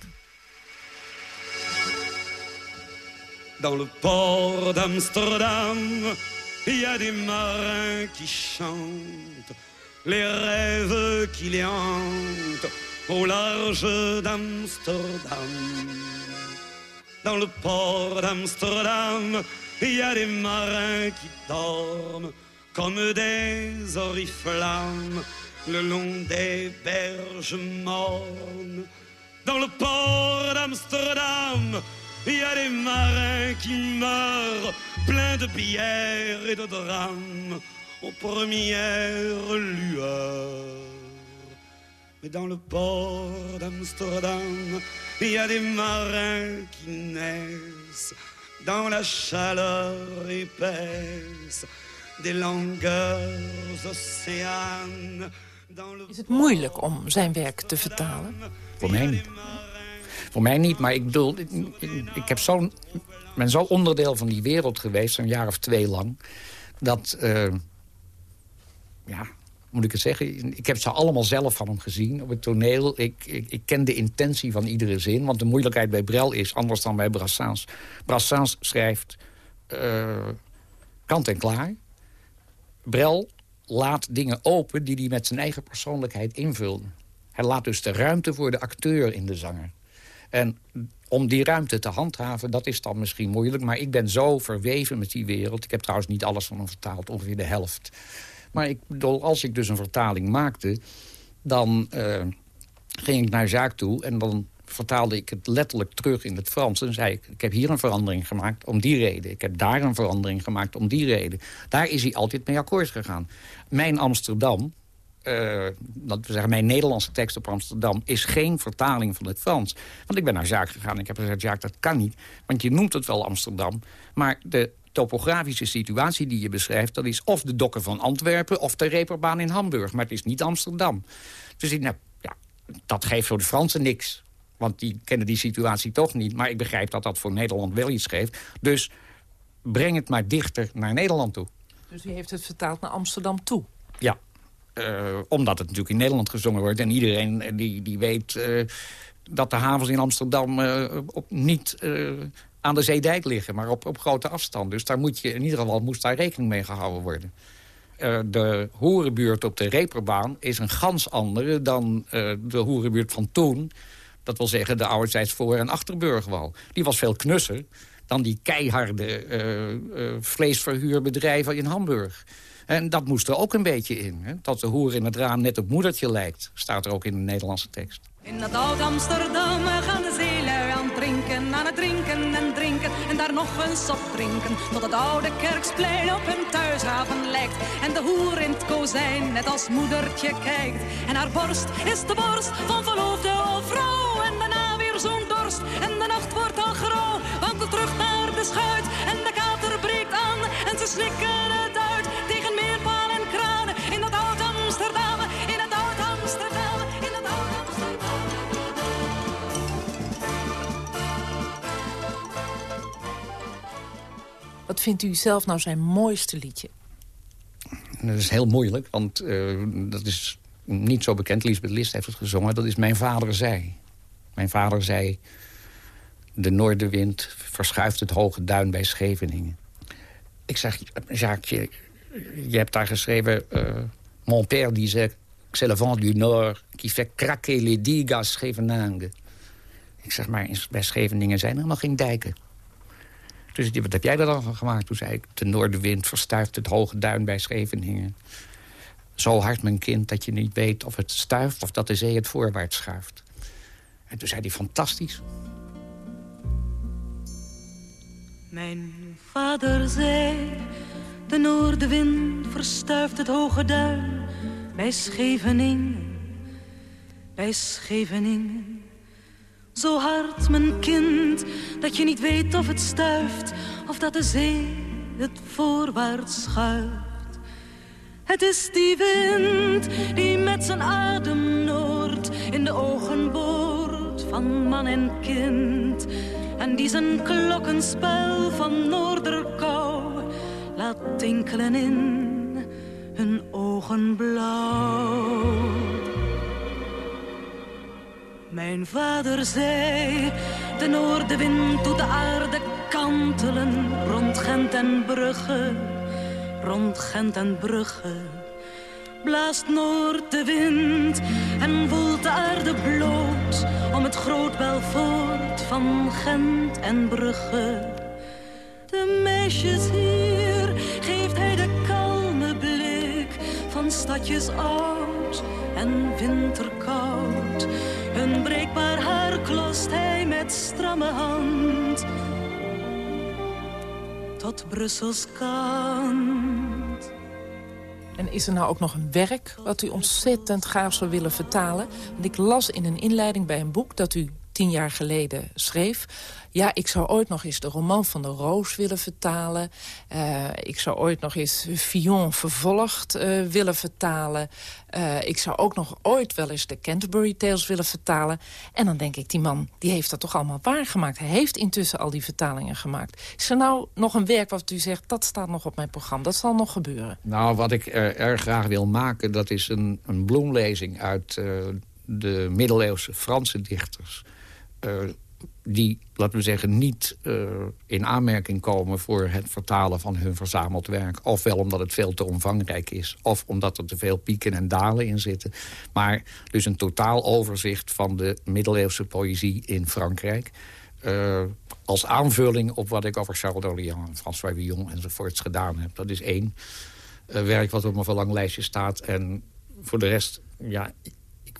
Dans le port d'Amsterdam, il y a des marins qui chantent les rêves qui les hantent au large d'Amsterdam. Dans le port d'Amsterdam, il y a des marins qui dorment comme des oriflammes le long des berges mornes. Dans le port d'Amsterdam, il y a des marins qui meurent, pleins de bière et de drames, aux premières lueurs. Mais dans le port d'Amsterdam, il y a des marins qui naissent dans la chaleur épaisse des longueurs océanes. Is het moeilijk om zijn werk te vertalen? Voor mij niet. Voor mij niet, maar ik bedoel, ik, heb zo, ben zo onderdeel van die wereld geweest, een jaar of twee lang, dat, uh, ja, moet ik het zeggen, ik heb ze allemaal zelf van hem gezien op het toneel. Ik, ik, ik, ken de intentie van iedere zin, want de moeilijkheid bij Brel is anders dan bij Brassens. Brassens schrijft uh, kant en klaar. Brel laat dingen open die hij met zijn eigen persoonlijkheid invulde. Hij laat dus de ruimte voor de acteur in de zanger. En om die ruimte te handhaven, dat is dan misschien moeilijk. Maar ik ben zo verweven met die wereld. Ik heb trouwens niet alles van hem vertaald, ongeveer de helft. Maar ik bedoel, als ik dus een vertaling maakte... dan uh, ging ik naar zaak toe en dan vertaalde ik het letterlijk terug in het Frans. En zei ik, ik heb hier een verandering gemaakt om die reden. Ik heb daar een verandering gemaakt om die reden. Daar is hij altijd mee akkoord gegaan. Mijn Amsterdam, uh, dat we zeggen, mijn Nederlandse tekst op Amsterdam... is geen vertaling van het Frans. Want ik ben naar Zaak gegaan en ik heb gezegd... Jaak, dat kan niet, want je noemt het wel Amsterdam... maar de topografische situatie die je beschrijft... dat is of de dokken van Antwerpen of de reperbaan in Hamburg. Maar het is niet Amsterdam. Dus ik, nou, ja, dat geeft voor de Fransen niks. Want die kennen die situatie toch niet. Maar ik begrijp dat dat voor Nederland wel iets geeft. Dus breng het maar dichter naar Nederland toe. Dus u heeft het vertaald naar Amsterdam toe? Ja, uh, omdat het natuurlijk in Nederland gezongen wordt. En iedereen eh, die, die weet uh, dat de havens in Amsterdam uh, op, niet aan de zeedijk liggen... maar op, op grote afstand. Dus daar moet je, in ieder geval moest daar rekening mee gehouden worden. de hoerenbuurt op de Reperbaan is een gans andere dan de hoerenbuurt van toen... Dat wil zeggen de ouderzijds voor- en achterburgwal. Die was veel knusser dan die keiharde uh, uh, vleesverhuurbedrijven in Hamburg. En dat moest er ook een beetje in. Hè? Dat de hoer in het raam net op moedertje lijkt. Staat er ook in de Nederlandse tekst. In dat oud Amsterdam gaan de nog eens op drinken, tot het oude kerksplein op hun thuishaven lijkt. En de hoer in het kozijn net als moedertje kijkt. En haar borst is de borst van verloofde of vrouw. En daarna weer zo'n dorst en de nacht wordt al grauw. Wankelt terug naar de schuit en de kater breekt aan. En ze slikken Vindt u zelf nou zijn mooiste liedje? Dat is heel moeilijk, want uh, dat is niet zo bekend. Lisbeth List heeft het gezongen. Dat is Mijn Vader Zei. Mijn vader zei... De noordenwind verschuift het hoge duin bij Scheveningen. Ik zeg, Jacques, je, hebt daar geschreven... Uh, Mon père disait, c'est le vent du nord... qui fait craquer les digues Scheveningen. Ik zeg, maar bij Scheveningen zijn er nog geen dijken. Dus wat heb jij er dan van gemaakt? Toen zei ik, de noordenwind verstuift het hoge duin bij Scheveningen. Zo hard, mijn kind, dat je niet weet of het stuift... of dat de zee het voorwaarts schuift. En toen zei hij, fantastisch. Mijn vader zei, de noordenwind verstuift het hoge duin... bij Scheveningen, bij Scheveningen. Zo hard, mijn kind, dat je niet weet of het stuift... of dat de zee het voorwaarts schuift. Het is die wind die met zijn adem noord in de ogen boort van man en kind. En die zijn klokkenspel van noorderkou laat tinkelen in hun ogen blauw. Mijn vader zei, de noordenwind doet de aarde kantelen rond Gent en Brugge, rond Gent en Brugge. Blaast noord de wind en voelt de aarde bloot om het groot Belfort van Gent en Brugge. De meisjes hier geeft hij de kalme blik van stadjes oud en winterkoud. Hun breekbaar haar klost hij met stramme hand tot Brussels kant. En is er nou ook nog een werk wat u ontzettend graag zou willen vertalen? Want ik las in een inleiding bij een boek dat u tien jaar geleden schreef. Ja, ik zou ooit nog eens de roman van de Roos willen vertalen. Uh, ik zou ooit nog eens Fion vervolgd uh, willen vertalen. Uh, ik zou ook nog ooit wel eens de Canterbury Tales willen vertalen. En dan denk ik, die man die heeft dat toch allemaal waargemaakt. Hij heeft intussen al die vertalingen gemaakt. Is er nou nog een werk wat u zegt, dat staat nog op mijn programma. Dat zal nog gebeuren. Nou, wat ik er erg graag wil maken, dat is een, een bloemlezing uit de middeleeuwse Franse dichters die, laten we zeggen, niet uh, in aanmerking komen... voor het vertalen van hun verzameld werk. Ofwel omdat het veel te omvangrijk is... of omdat er te veel pieken en dalen in zitten. Maar dus een totaal overzicht van de middeleeuwse poëzie in Frankrijk... Uh, als aanvulling op wat ik over Charles d'Orléans, François Villon enzovoorts gedaan heb. Dat is één werk wat op mijn verlanglijstje staat. En voor de rest, ja,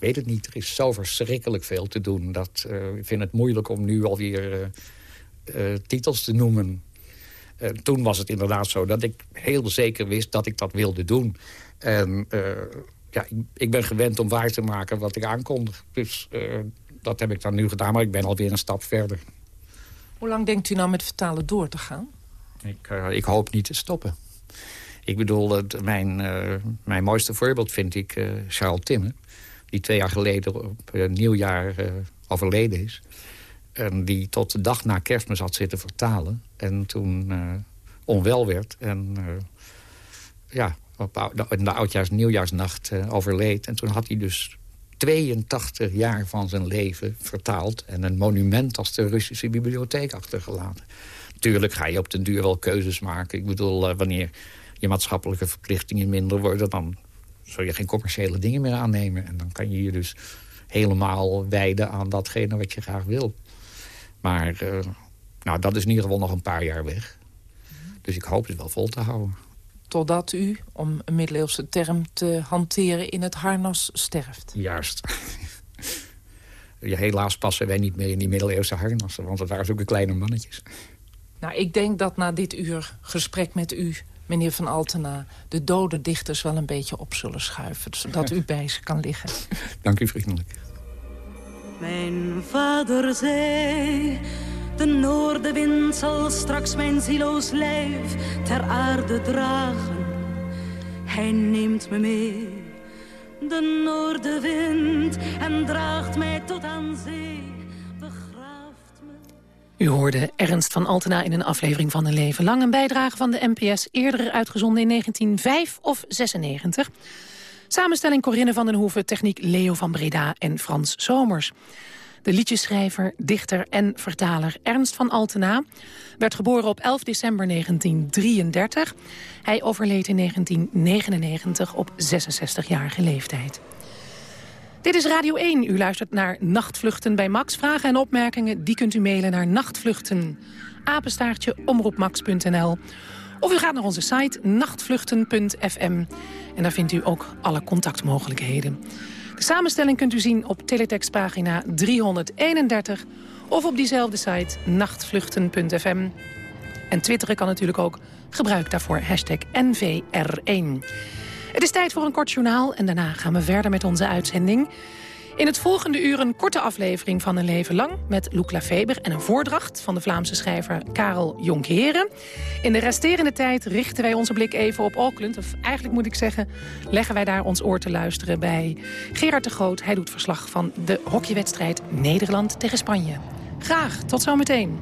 weet het niet. Er is zo verschrikkelijk veel te doen. Dat, uh, ik vind het moeilijk om nu alweer uh, uh, titels te noemen. toen was het inderdaad zo dat ik heel zeker wist dat ik dat wilde doen. En ja, ik, ik, ben gewend om waar te maken wat ik aankondig. Dus dat heb ik dan nu gedaan, maar ik ben alweer een stap verder. Hoe lang denkt u nou met vertalen door te gaan? Ik, ik hoop niet te stoppen. Ik bedoel, dat mijn, mijn mooiste voorbeeld vind ik Charles Timmer die twee jaar geleden op uh, nieuwjaar uh, overleden is. En die tot de dag na kerstmis had zitten vertalen. En toen uh, onwel werd. En ja, in de oudjaars nieuwjaarsnacht overleed. En toen had hij dus 82 jaar van zijn leven vertaald... en een monument als de Russische bibliotheek achtergelaten. Natuurlijk ga je op den duur wel keuzes maken. Ik bedoel, wanneer je maatschappelijke verplichtingen minder worden... dan zul je geen commerciële dingen meer aannemen. En dan kan je je dus helemaal wijden aan datgene wat je graag wil. Maar uh, nou, dat is in ieder geval nog een paar jaar weg. Dus ik hoop het wel vol te houden. Totdat u, om een middeleeuwse term te hanteren, in het harnas sterft. Juist. ja, helaas passen wij niet meer in die middeleeuwse harnassen. Want dat waren zulke kleine mannetjes. Nou, ik denk dat na dit uur gesprek met u meneer Van Altena... de dode dichters wel een beetje op zullen schuiven... zodat u bij ze kan liggen. Dank u vriendelijk. Mijn vader zei... De noordenwind zal straks mijn zieloos lijf ter aarde dragen. Hij neemt me mee, de noordenwind, en draagt mij tot aan zee. U hoorde Ernst van Altena in een aflevering van Een Leven Lang. Een bijdrage van de NPS, eerder uitgezonden in 1905 of 96. Samenstelling Corinne van den Hoeven, techniek Leo van Breda en Frans Somers. De liedjeschrijver, dichter en vertaler Ernst van Altena... werd geboren op 11 december 1933. Hij overleed in 1999 op 66-jarige leeftijd. Dit is Radio 1. U luistert naar Nachtvluchten bij Max. Vragen en opmerkingen die kunt u mailen naar nachtvluchten. Apenstaartje omroepmax.nl. Of u gaat naar onze site nachtvluchten.fm. En daar vindt u ook alle contactmogelijkheden. De samenstelling kunt u zien op teletextpagina 331... of op diezelfde site nachtvluchten.fm. En twitteren kan natuurlijk ook. Gebruik daarvoor hashtag NVR1. Het is tijd voor een kort journaal en daarna gaan we verder met onze uitzending. In het volgende uur een korte aflevering van Een Leven Lang... met Loek Lafeber en een voordracht van de Vlaamse schrijver Karel Jonkheren. In de resterende tijd richten wij onze blik even op Auckland. Of eigenlijk moet ik zeggen, leggen wij daar ons oor te luisteren... bij Gerard de Groot. Hij doet verslag van de hockeywedstrijd Nederland tegen Spanje. Graag, tot zometeen.